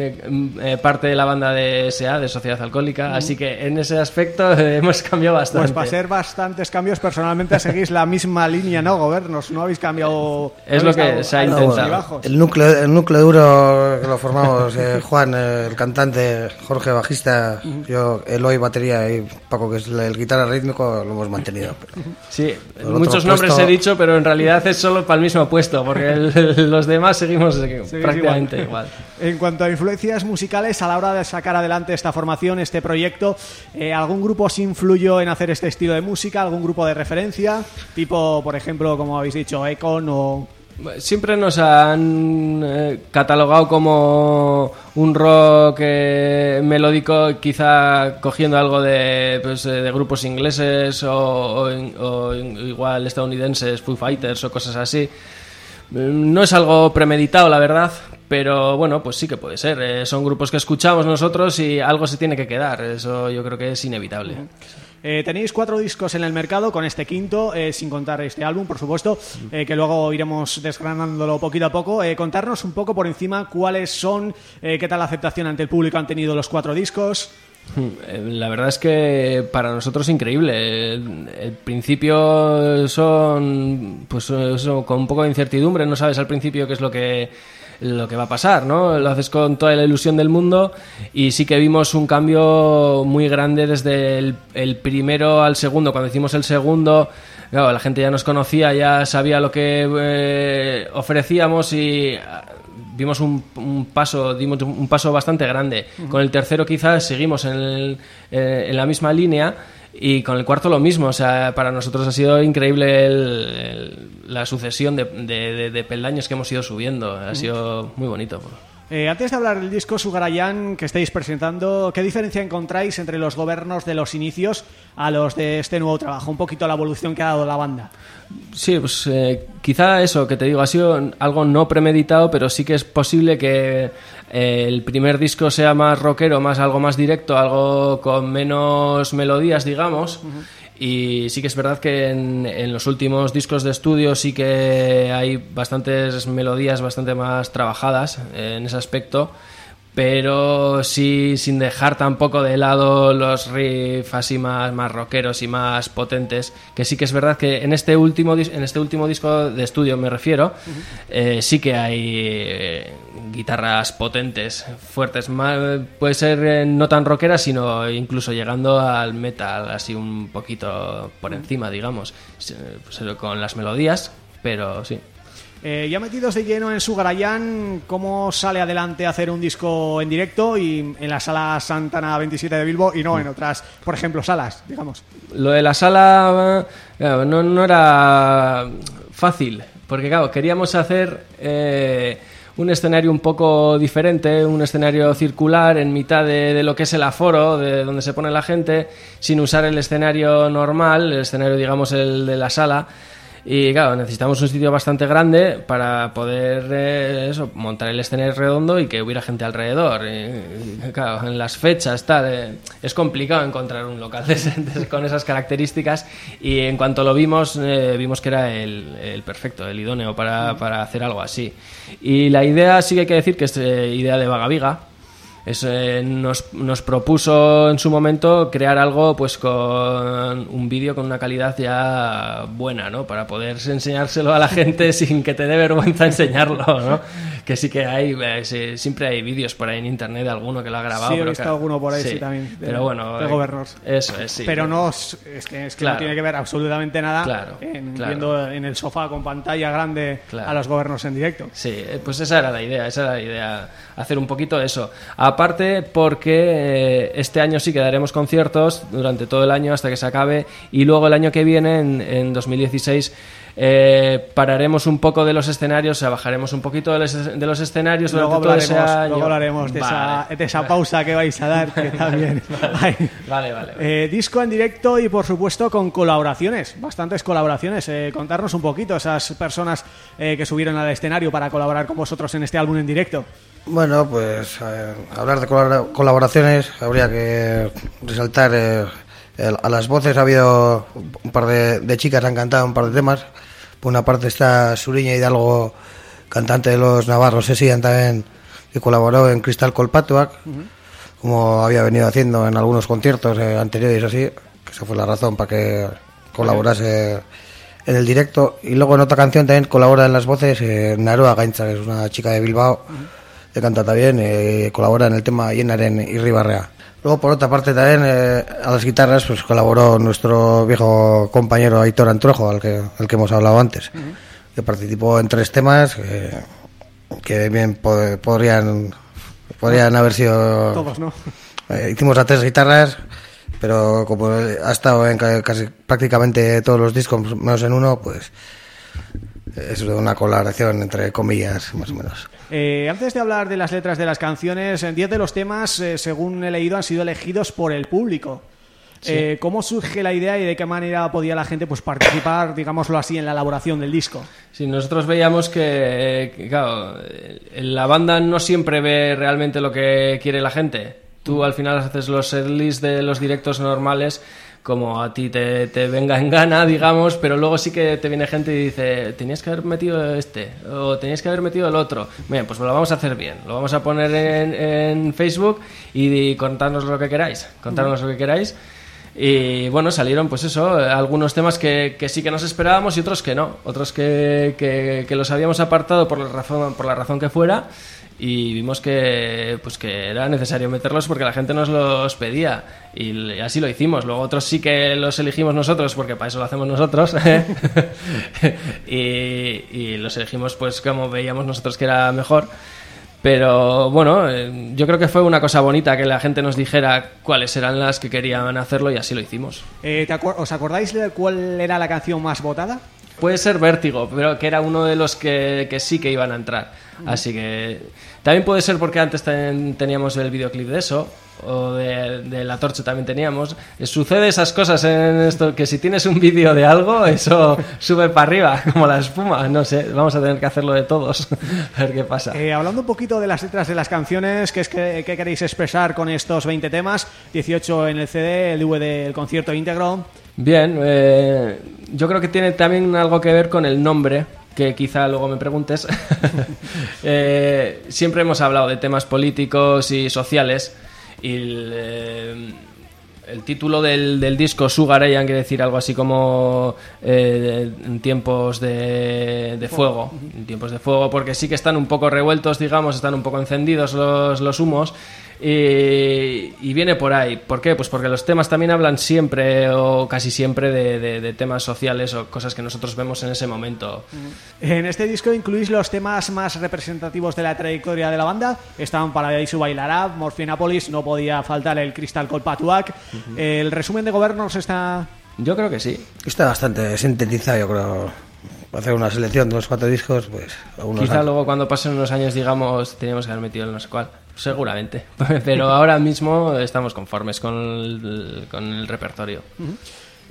eh, parte de la banda de SA de Sociedad Alcohólica así que en ese aspecto eh, hemos cambiado bastante Pues para ser bastantes cambios, personalmente seguís la misma línea, ¿no, Governors? No habéis cambiado... Es no lo que se ha intentado. El núcleo, el núcleo duro que lo formamos eh, Juan, eh, el cantante, Jorge bajista, yo, Eloy batería y Paco que es el, el guitarra rítmico lo hemos mantenido. pero- sí muchos nombres puesto- he dicho pero en realidad es solo para el mismo puesto porque el- los demás seguimos prácticamente igual. En cuanto a influencias musicales, a la hora de sacar adelante esta formación, este proyecto, eh, ¿algún grupo os influyó en hacer este estilo de música? ¿Algún grupo de referencia? Tipo, por ejemplo, como habéis dicho, Econ o... Siempre nos han eh, catalogado como un rock eh, melódico, quizá cogiendo algo de, pues, eh, de grupos ingleses o, igual estadounidenses, Foo Fighters o cosas así. Mm, No es algo premeditado, la verdad, pero bueno, pues sí que puede ser. Son grupos que escuchamos nosotros y algo se tiene que quedar. Eso yo creo que es inevitable. Eh, tenéis cuatro discos en el mercado con este quinto, eh, sin contar este álbum, por supuesto, eh, que luego iremos desgranándolo poquito a poco. Eh, contarnos un poco por encima cuáles son, qué tal la aceptación ante el público han tenido los cuatro discos. La verdad es que para nosotros es increíble. El, principio son, pues eso, con un poco de incertidumbre. No sabes al principio qué es lo que lo que va a pasar, ¿no? Lo haces con toda la ilusión del mundo y sí que vimos un cambio muy grande desde el, el primero al segundo. Cuando hicimos el segundo, claro, la gente ya nos conocía, ya sabía lo que eh, ofrecíamos y ah, vimos un, un paso dimos un paso bastante grande con el tercero quizás seguimos en, el- eh, en la misma línea y con el cuarto lo mismo o sea para nosotros ha sido increíble el- el- la sucesión de, de- de- de peldaños que hemos ido subiendo. Ha sido muy bonito Eh, antes de hablar del disco Sugarayan que estáis presentando, ¿qué diferencia encontráis entre los gobiernos de los inicios a los de este nuevo trabajo? Un poquito la evolución que ha dado la banda. Sí, pues eh, quizá eso que te digo ha sido algo no premeditado, pero sí que es posible que eh, el primer disco sea más rockero, más algo más directo, algo con menos melodías, digamos. Y sí que es verdad que en, los últimos discos de estudio sí que hay bastantes melodías bastante más trabajadas en ese aspecto. Pero sí sin dejar tampoco de lado los riffs así más, más rockeros y más potentes. Que sí que es verdad que en este último, en este último disco de estudio me refiero, eh, sí que hay eh, guitarras potentes, fuertes. Más, puede ser eh, no tan rockeras, sino incluso llegando al metal, así un poquito por encima, digamos. Pues, con las melodías, pero sí. Eh, ya metidos de lleno en Sugarayan, ¿cómo sale adelante hacer un disco en directo y en la sala Santana 27 de Bilbo y no en otras, por ejemplo, salas, digamos? Lo de la sala claro, no, no era fácil, porque claro, queríamos hacer eh, un escenario un poco diferente, un escenario circular en mitad de, de lo que es el aforo, de donde se pone la gente, sin usar el escenario normal, el escenario digamos el de la sala. Y claro, necesitamos un sitio bastante grande para poder eh, eso, montar el escenario redondo y que hubiera gente alrededor. Claro, en las fechas tal, eh, es complicado encontrar un local de- con esas características y en cuanto lo vimos, eh, vimos que era el, el perfecto, el idóneo para, para hacer algo así. Y la idea sí que hay que decir que es eh, idea de Vagaviga, es, eh, nos, nos propuso en su momento crear algo pues con un vídeo con una calidad ya buena, ¿no? Para poder enseñárselo a la gente sin que te dé vergüenza enseñarlo, ¿no? Que sí que hay, eh, sí, siempre hay vídeos por ahí en internet de alguno que lo ha grabado. Sí, he pero visto que- alguno por ahí, sí, también, de- pero bueno, de eh, Governors. Eso es, sí. pero no es que, es que Claro. no tiene que ver absolutamente nada Claro, en, claro. viendo en el sofá con pantalla grande a los gobiernos en directo. Sí, pues esa era la idea, esa era la idea, hacer un poquito eso. Aparte porque eh, este año sí que daremos conciertos durante todo el año hasta que se acabe y luego el año que viene, en, en 2016, eh, pararemos un poco de los escenarios, o sea, bajaremos un poquito de los, de los escenarios Luego durante todo ese hablaremos, año. luego hablaremos de, esa, de esa pausa que vais a dar, que también. Vale, vale. Eh, disco en directo y por supuesto con colaboraciones, bastantes colaboraciones. Eh, contarnos un poquito esas personas que subieron al escenario para colaborar con vosotros en este álbum en directo. Bueno, pues eh, hablar de colabora- colaboraciones habría que resaltar eh, el- a las voces ha habido un par de, de chicas han cantado un par de temas. Por una parte está Suriña Hidalgo, cantante de los Navarros Esian también, que colaboró en Cristal Colpatuac, como había venido haciendo en algunos conciertos eh, anteriores así, que esa fue la razón para que colaborase en el directo. Y luego en otra canción también colabora en las voces eh, Naroa Gainza, que es una chica de Bilbao, que canta también, eh, colabora en el tema Yenaren y Ribarrea. Luego, por otra parte, también eh, a las guitarras pues colaboró nuestro viejo compañero Aitor Antruejo, al que, al que hemos hablado antes, que participó en tres temas que, que bien po- podrían, podrían haber sido... Todos, ¿no? Eh, hicimos a tres guitarras, pero como ha estado en ca- casi prácticamente todos los discos, menos en uno, pues es una colaboración entre comillas, más o menos. Eh, antes de hablar de las letras de las canciones, en 10 de los temas, eh, según he leído, han sido elegidos por el público. Eh, ¿Cómo surge la idea y de qué manera podía la gente pues participar, digámoslo así, en la elaboración del disco? Sí, nosotros veíamos que, que, claro, la banda no siempre ve realmente lo que quiere la gente. Tú al final haces los setlists de los directos normales como a ti te, te venga en gana, digamos, pero luego sí que te viene gente y dice, tenías que haber metido este, o tenías que haber metido el otro. Bien, pues lo vamos a hacer bien, lo vamos a poner en, en Facebook y, y lo que queráis, contarnos lo que queráis. Y bueno, salieron pues eso, algunos temas que, que sí que nos esperábamos y otros que no, otros que, que, que los habíamos apartado por la razón, por la razón que fuera y vimos que pues que era necesario meterlos porque la gente nos los pedía y así lo hicimos. Luego otros sí que los elegimos nosotros porque para eso lo hacemos nosotros y, y los elegimos pues como veíamos nosotros que era mejor. Pero bueno, eh, yo creo que fue una cosa bonita que la gente nos dijera cuáles eran las que querían hacerlo y así lo hicimos. Eh, ¿te acuer- ¿Os acordáis de cuál era la canción más votada? Puede ser Vértigo, pero que era uno de los que, que sí que iban a entrar. Así que también puede ser porque antes ten- teníamos el videoclip de eso, o de, de La Torche también teníamos. Eh, Sucede esas cosas en esto, que si tienes un vídeo de algo, eso sube para arriba, como la espuma. No sé, vamos a tener que hacerlo de todos, a ver qué pasa. Eh, hablando un poquito de las letras de las canciones, ¿qué, es que, qué queréis expresar con estos 20 temas? 18 en el CD, el DVD, el concierto íntegro. Bien, eh, yo creo que tiene también algo que ver con el nombre, que quizá luego me preguntes. Eh, siempre hemos hablado de temas políticos y sociales y el, eh, el título del, del disco Sugar Ian quiere decir algo así como eh, en tiempos de, de fuego, en tiempos de fuego, porque sí que están un poco revueltos, digamos, están un poco encendidos los, los humos. Y, y viene por ahí. ¿Por qué? Pues porque los temas también hablan siempre o casi siempre de, de- de temas sociales o cosas que nosotros vemos en ese momento. En este disco incluís los temas más representativos de la trayectoria de la banda. Estaban Paradiso Bailará, Morfinapolis, no podía faltar el Crystal Cold Patuac. El resumen de Gobernos está... Yo creo que sí. Está bastante sintetizado, yo creo. Hacer una selección de los cuatro discos, pues... Quizá han- luego cuando pasen unos años digamos teníamos que haber metido el no sé cuál. Seguramente. Pero ahora mismo estamos conformes con el, con el repertorio.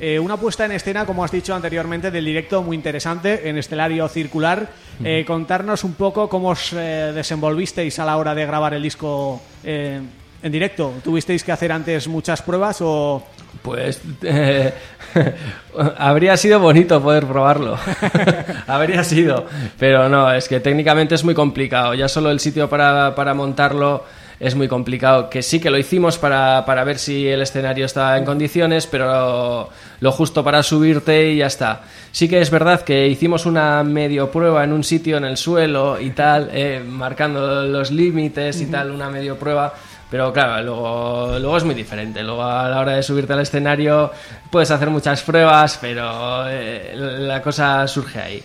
Eh, una puesta en escena, como has dicho anteriormente, del directo muy interesante en Estelario Circular. Eh, contarnos un poco cómo os eh, desenvolvisteis a la hora de grabar el disco eh, en directo. ¿Tuvisteis que hacer antes muchas pruebas o...? Pues eh, habría sido bonito poder probarlo. habría sido. Pero no, es que técnicamente es muy complicado. Ya solo el sitio para, para montarlo es muy complicado. Que sí que lo hicimos para, para ver si el escenario estaba en condiciones, pero lo justo para subirte y ya está. Sí que es verdad que hicimos una medio prueba en un sitio en el suelo y tal, eh, marcando los límites y tal, una medio prueba. Pero claro, luego, luego es muy diferente. Luego a la hora de subirte al escenario puedes hacer muchas pruebas, pero eh, la cosa surge ahí.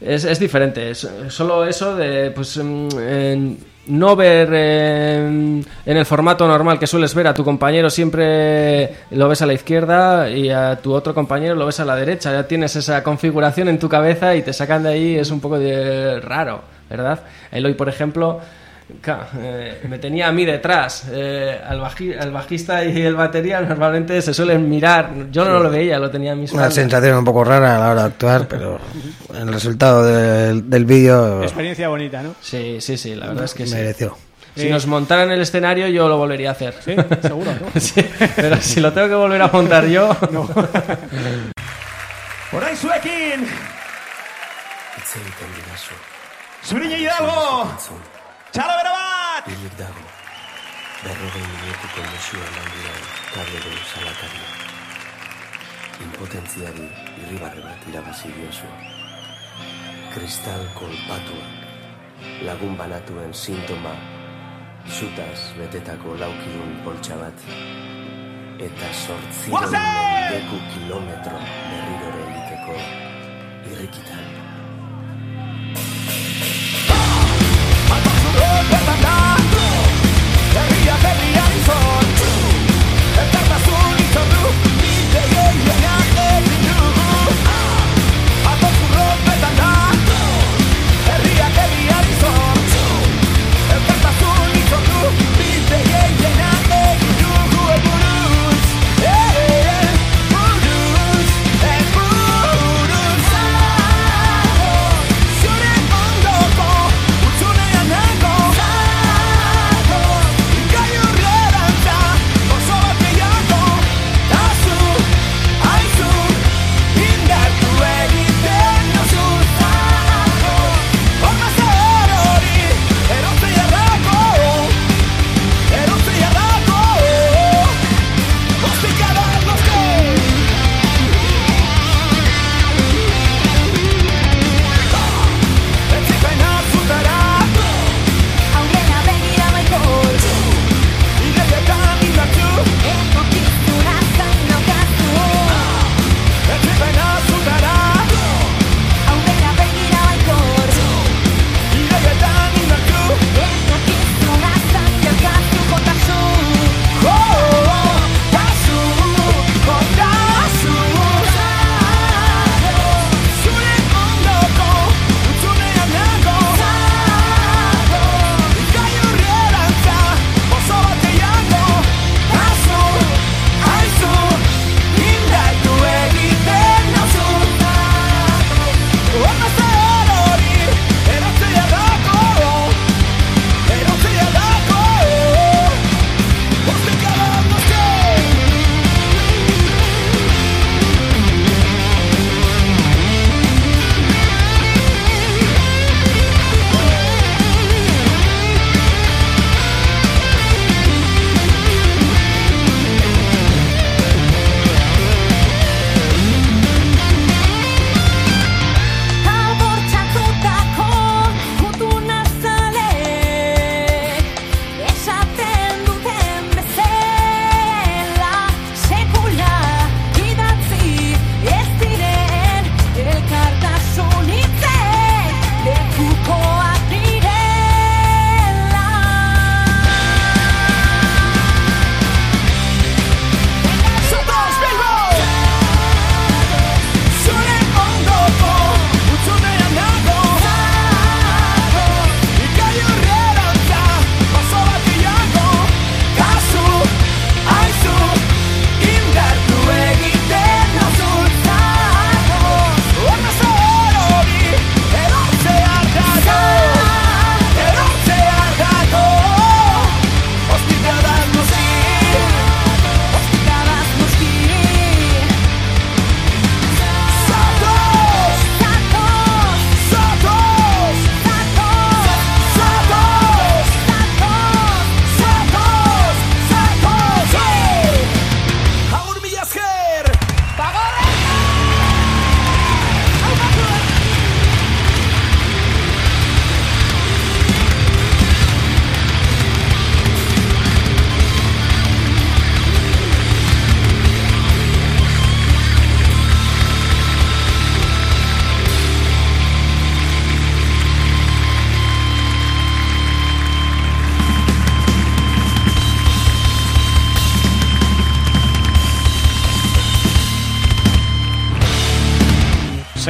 Es, es diferente. Es- solo eso de pues en no ver eh, en el formato normal que sueles ver a tu compañero siempre lo ves a la izquierda y a tu otro compañero lo ves a la derecha. Ya tienes esa configuración en tu cabeza y te sacan de ahí. Es un poco de raro, ¿verdad? Eloy, por ejemplo, Claro, eh, me tenía a mí detrás. Eh, al, baji- al bajista y el batería normalmente se suelen mirar. Yo no lo veía, lo tenía a mis Una sensación un poco rara a la hora de actuar, pero el resultado del, del vídeo Experiencia bonita, ¿no? Sí, sí, sí, la verdad es que sí. mereció. Si nos montaran el escenario, yo lo volvería a hacer. Sí, seguro, ¿no? Sí, pero si lo tengo que volver a montar yo. Orain zuekin! Zuriñe Hidalgo! Txalo bera bat! Hilik dago, berrogei minutuko mesioa landuan kable den salakaria. Impotentziari irribarre bat irabazi diozu. Kristal kolpatuak, lagun banatuen sintoma, zutaz betetako laukidun poltsa bat, eta Guazen! deku kilometro berrirore egiteko irrikitan.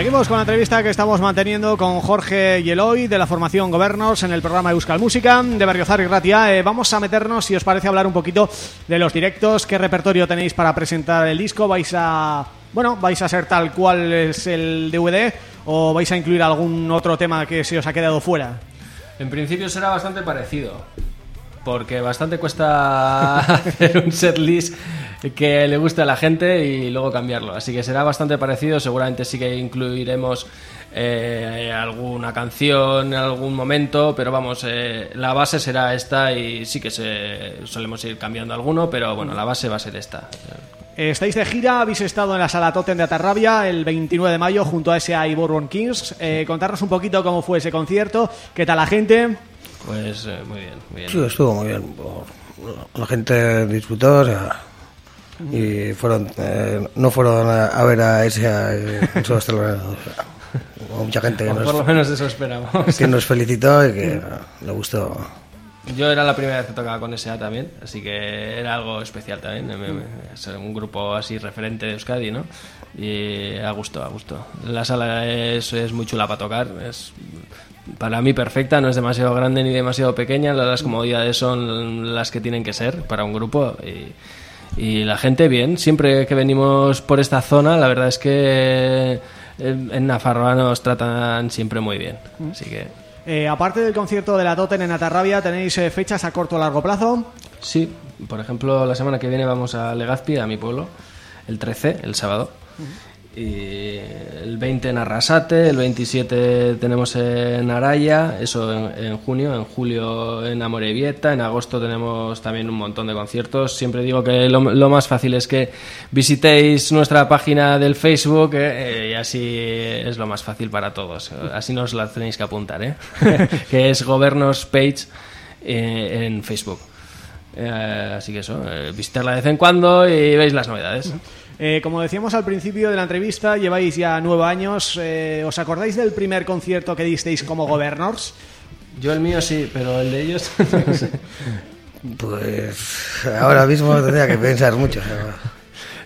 Seguimos con la entrevista que estamos manteniendo con Jorge Yeloy de la formación Governors en el programa Euskal Música de Berriozar y Ratia. Eh, vamos a meternos, si os parece, a hablar un poquito de los directos. ¿Qué repertorio tenéis para presentar el disco? ¿Vais a bueno vais a ser tal cual es el DVD o vais a incluir algún otro tema que se os ha quedado fuera? En principio será bastante parecido, porque bastante cuesta hacer un setlist que le guste a la gente y luego cambiarlo. Así que será bastante parecido, seguramente sí que incluiremos eh, alguna canción en algún momento, pero vamos, eh, la base será esta y sí que se, solemos ir cambiando alguno, pero bueno, la base va a ser esta. Eh, Estáis de gira, habéis estado en la Sala Totem de Atarrabia el 29 de mayo junto a ese y Bourbon Kings. Contarnos un poquito cómo fue ese concierto, qué tal la gente. Pues eh, muy bien, muy bien. Sí, estuvo muy bien. La gente disfrutó, o sea, y fueron eh, no fueron a, a ver a ese en su o sea, mucha gente que O por lo nos, menos eso esperamos. que nos felicitó y que le gustó. Yo era la primera vez que tocaba con SA también, así que era algo especial también. Es un grupo así referente de Euskadi, ¿no? Y a gusto, a gusto. La sala es, es muy chula para tocar, es para mí perfecta, no es demasiado grande ni demasiado pequeña, las comodidades son las que tienen que ser para un grupo y, y la gente bien. Siempre que venimos por esta zona, la verdad es que en en Nafarroa nos tratan siempre muy bien, así que... Eh, aparte del concierto de la Totem en Atarrabia, ¿tenéis eh, fechas a corto o largo plazo? Sí, por ejemplo, la semana que viene vamos a Legazpi, a mi pueblo, el 13, el sábado. Y el 20 en Arrasate, el 27 tenemos en Araya, eso en, junio, en julio en Amorebieta, en agosto tenemos también un montón de conciertos. Siempre digo que lo, más fácil es que visitéis nuestra página del Facebook eh, y así es lo más fácil para todos. Así nos la tenéis que apuntar, ¿eh? que es Gobernos Page eh, en Facebook. Eh, así que eso, eh, visitarla de vez en cuando y veis las novedades. Eh, como decíamos al principio de la entrevista, lleváis ya nueve años. eh, ¿Os acordáis del primer concierto que disteis como Governors? Yo el mío sí, pero el de ellos no sé. Pues ahora mismo tendría que pensar mucho.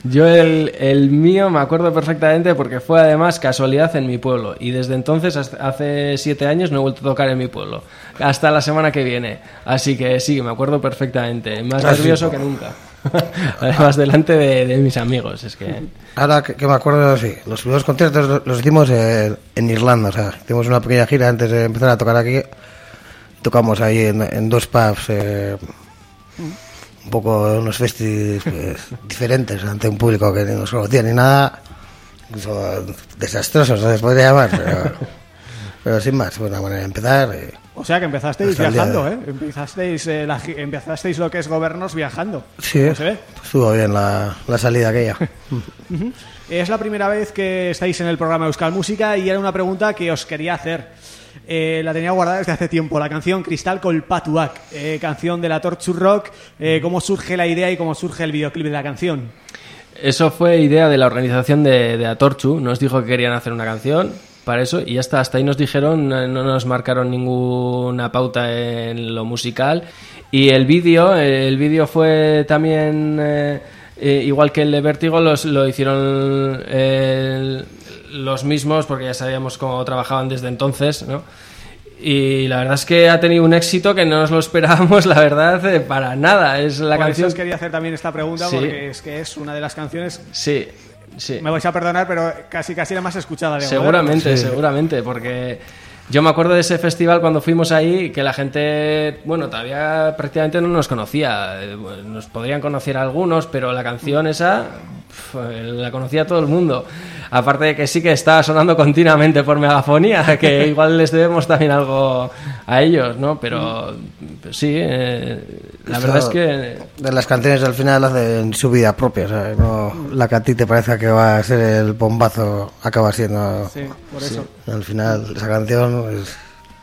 Yo el, el mío me acuerdo perfectamente porque fue además casualidad en mi pueblo y desde entonces hace siete años no he vuelto a tocar en mi pueblo hasta la semana que viene así que sí me acuerdo perfectamente más Ah, nervioso que nunca además delante de, de mis amigos es que Ahora que, que me acuerdo, sí, los primeros conciertos los- los hicimos eh, en Irlanda, o sea, hicimos una pequeña gira antes de empezar a tocar aquí. Tocamos ahí en, en dos pubs, eh, un poco unos festis pues, diferentes ante un público que ni nos conocía ni nada, incluso desastrosos, no se podría llamar, pero, pero sin más, fue una manera de empezar. eh. O sea que empezasteis viajando, de- ¿eh? Empezasteis, eh, la empezasteis lo que es Governors viajando. Sí, ¿Cómo se ve? estuvo bien la, la salida aquella. Es la primera vez que estáis en el programa Euskal Música y era una pregunta que os quería hacer. Eh, la tenía guardada desde hace tiempo, la canción Cristal Colpatuac, eh, canción de la Torture Rock. Eh, ¿Cómo surge la idea y cómo surge el videoclip de la canción? Eso fue idea de la organización de, de Atorchu. Nos dijo que querían hacer una canción para eso y ya está. Hasta ahí nos dijeron, no no nos marcaron ninguna pauta en lo musical. Y el vídeo, el vídeo fue también eh, eh, igual que el de Vértigo, los, lo hicieron eh, los mismos porque ya sabíamos cómo trabajaban desde entonces, ¿no? Y la verdad es que ha tenido un éxito que no nos lo esperábamos, la verdad, eh, para nada. Es la Por canción. eso os quería hacer también esta pregunta Sí. porque es que es una de las canciones, Sí, sí. me vais a perdonar, pero casi casi la más escuchada de Seguramente, seguramente, porque yo me acuerdo de ese festival cuando fuimos ahí que la gente, bueno, todavía prácticamente no nos conocía. Eh, Nos podrían conocer algunos, pero la canción esa la conocía todo el mundo. Aparte de que sí que estaba sonando continuamente por megafonía, que igual les debemos también algo a ellos, ¿no? Pero pues sí, eh, la verdad es que De las canciones al final hacen su vida propia, ¿sabes? No, la que a ti te parece que va a ser el bombazo acaba siendo... Sí, por eso. Al final esa canción es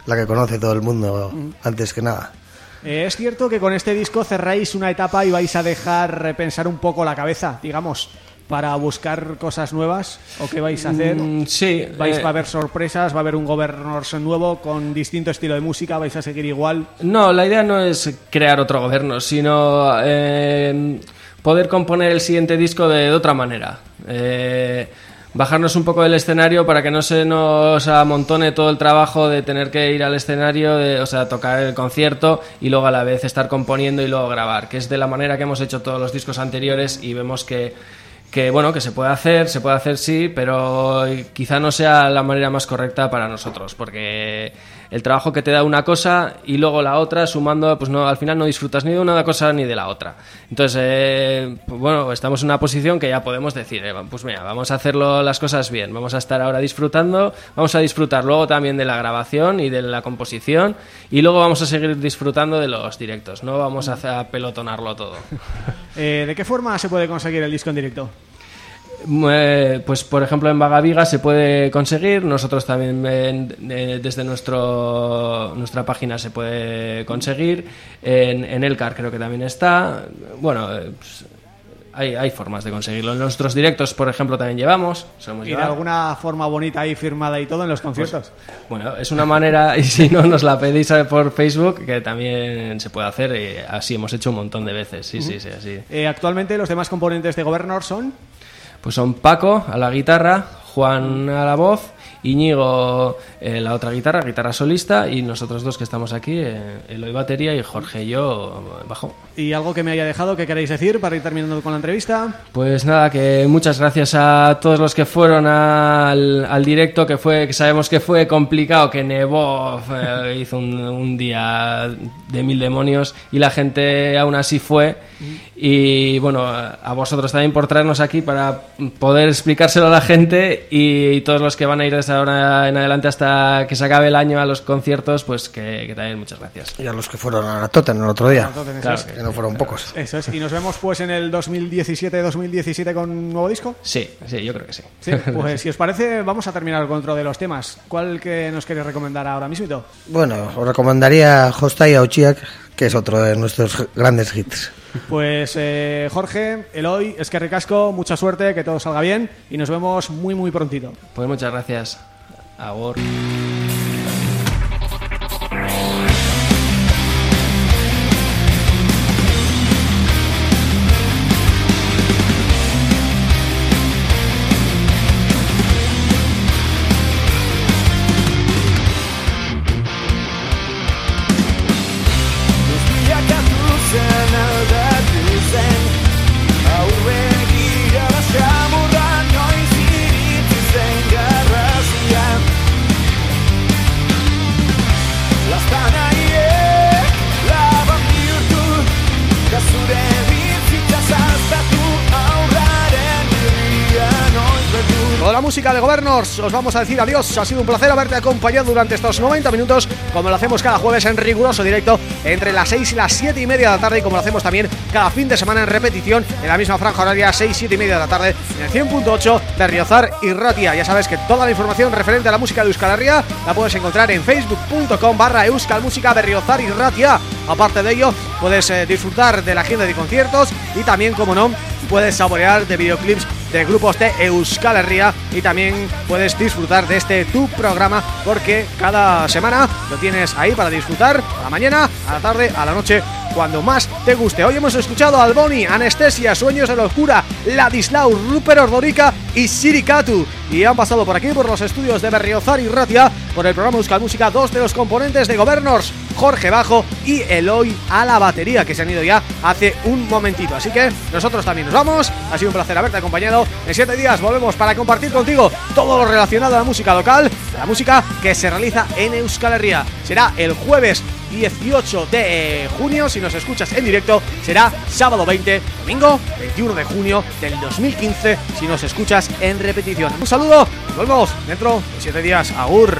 la que conoce todo el mundo antes que nada. Eh, es cierto que con este disco cerráis una etapa y vais a dejar repensar un poco la cabeza, digamos, para buscar cosas nuevas o qué vais a hacer. Mm, sí, vais eh, va a haber sorpresas, va a haber un Governors nuevo con distinto estilo de música, vais a seguir igual. No, la idea no es crear otro gobierno, sino eh, poder componer el siguiente disco de, de otra manera. Eh, bajarnos un poco del escenario para que no se nos amontone todo el trabajo de tener que ir al escenario, de, o sea, tocar el concierto y luego a la vez estar componiendo y luego grabar, que es de la manera que hemos hecho todos los discos anteriores y vemos que que bueno, que se puede hacer, se puede hacer sí, pero quizá no sea la manera más correcta para nosotros, porque el trabajo que te da una cosa y luego la otra, sumando, pues no, al final no disfrutas ni de una cosa ni de la otra. Entonces, eh, pues bueno, estamos en una posición que ya podemos decir, eh, pues mira, vamos a hacerlo las cosas bien, vamos a estar ahora disfrutando, vamos a disfrutar luego también de la grabación y de la composición y luego vamos a seguir disfrutando de los directos, no vamos a, pelotonarlo todo. Eh, ¿De qué forma se puede conseguir el disco en directo? Eh, pues por ejemplo en Vagaviga se puede conseguir, nosotros también eh, desde nuestro nuestra página se puede conseguir, en, en Elcar creo que también está, bueno, eh, pues, hay, hay formas de conseguirlo. En nuestros directos, por ejemplo, también llevamos, ¿Y de alguna forma bonita ahí firmada y todo en los conciertos? Bueno, es una manera, y si no nos la pedís por Facebook, que también se puede hacer, y así hemos hecho un montón de veces, sí, sí, sí, así. Eh, actualmente los demás componentes de Governor son... Pues son Paco a la guitarra, Juan a la voz, Íñigo eh, la otra guitarra, guitarra solista, y nosotros dos que estamos aquí, eh, Eloy batería y Jorge y yo bajo. ¿Y algo que me haya dejado que queréis decir para ir terminando con la entrevista? Pues nada, que muchas gracias a todos los que fueron al, al directo, que fue que sabemos que fue complicado, que nevó, fue- hizo un, un día de mil demonios y la gente aún así fue. Y bueno, a vosotros también por traernos aquí para poder explicárselo a la gente y, y todos los que van a ir desde ahora en adelante hasta que se acabe el año a los conciertos, pues que, que también muchas gracias. Y a los que fueron a la Toten el otro día. Claro. Que no fueron pocos. Eso es. Y nos vemos pues en el 2017-2017 con un nuevo disco. Sí, sí, yo creo que sí. Sí, pues si os parece, vamos a terminar con otro de los temas. ¿Cuál que nos queréis recomendar ahora mismo? Bueno, os recomendaría Hostai Auchiak, que es otro de nuestros grandes hits. Pues eh, Jorge, Eloy, es que recasco, mucha suerte, que todo salga bien y nos vemos muy muy prontito. Pues muchas gracias. Agur. Governors os vamos a decir adiós. Ha sido un placer haberte acompañado durante estos 90 minutos, como lo hacemos cada jueves en riguroso directo, entre las 6 y las 7 y media de la tarde, y como lo hacemos también cada fin de semana en repetición, en la misma franja horaria, 6, 7 y media de la tarde, en el 100.8 de Riozar y Ratia. Ya sabes que toda la información referente a la música de Euskal Herria la puedes encontrar en facebook.com barra Euskal Música de Riozar y Ratia. Aparte de ello, puedes eh, disfrutar de la agenda de conciertos y también, como no, puedes saborear de videoclips de grupos de Euskal Herria y también puedes disfrutar de este tu programa porque cada semana lo tienes ahí para disfrutar a la mañana, a la tarde, a la noche, cuando más te guste. Hoy hemos escuchado a Alboni, Anestesia, Sueños de Locura, Ladislau, Rupert Ordorica y Sirikatu y han pasado por aquí por los estudios de Berriozar y Ratia por el programa Euskal Música dos de los componentes de Governors, Jorge Bajo y Eloy a la batería que se han ido ya hace un momentito. Así que nosotros también nos vamos. Ha sido un placer haberte acompañado. En siete días volvemos para compartir contigo todo lo relacionado a la música local, la música que se realiza en Euskal Herria. Será el jueves 18 de junio, si nos escuchas en directo, será sábado 20, domingo 21 de junio del 2015, si nos escuchas en repetición. Un saludo, nos vemos dentro de siete días. Agur.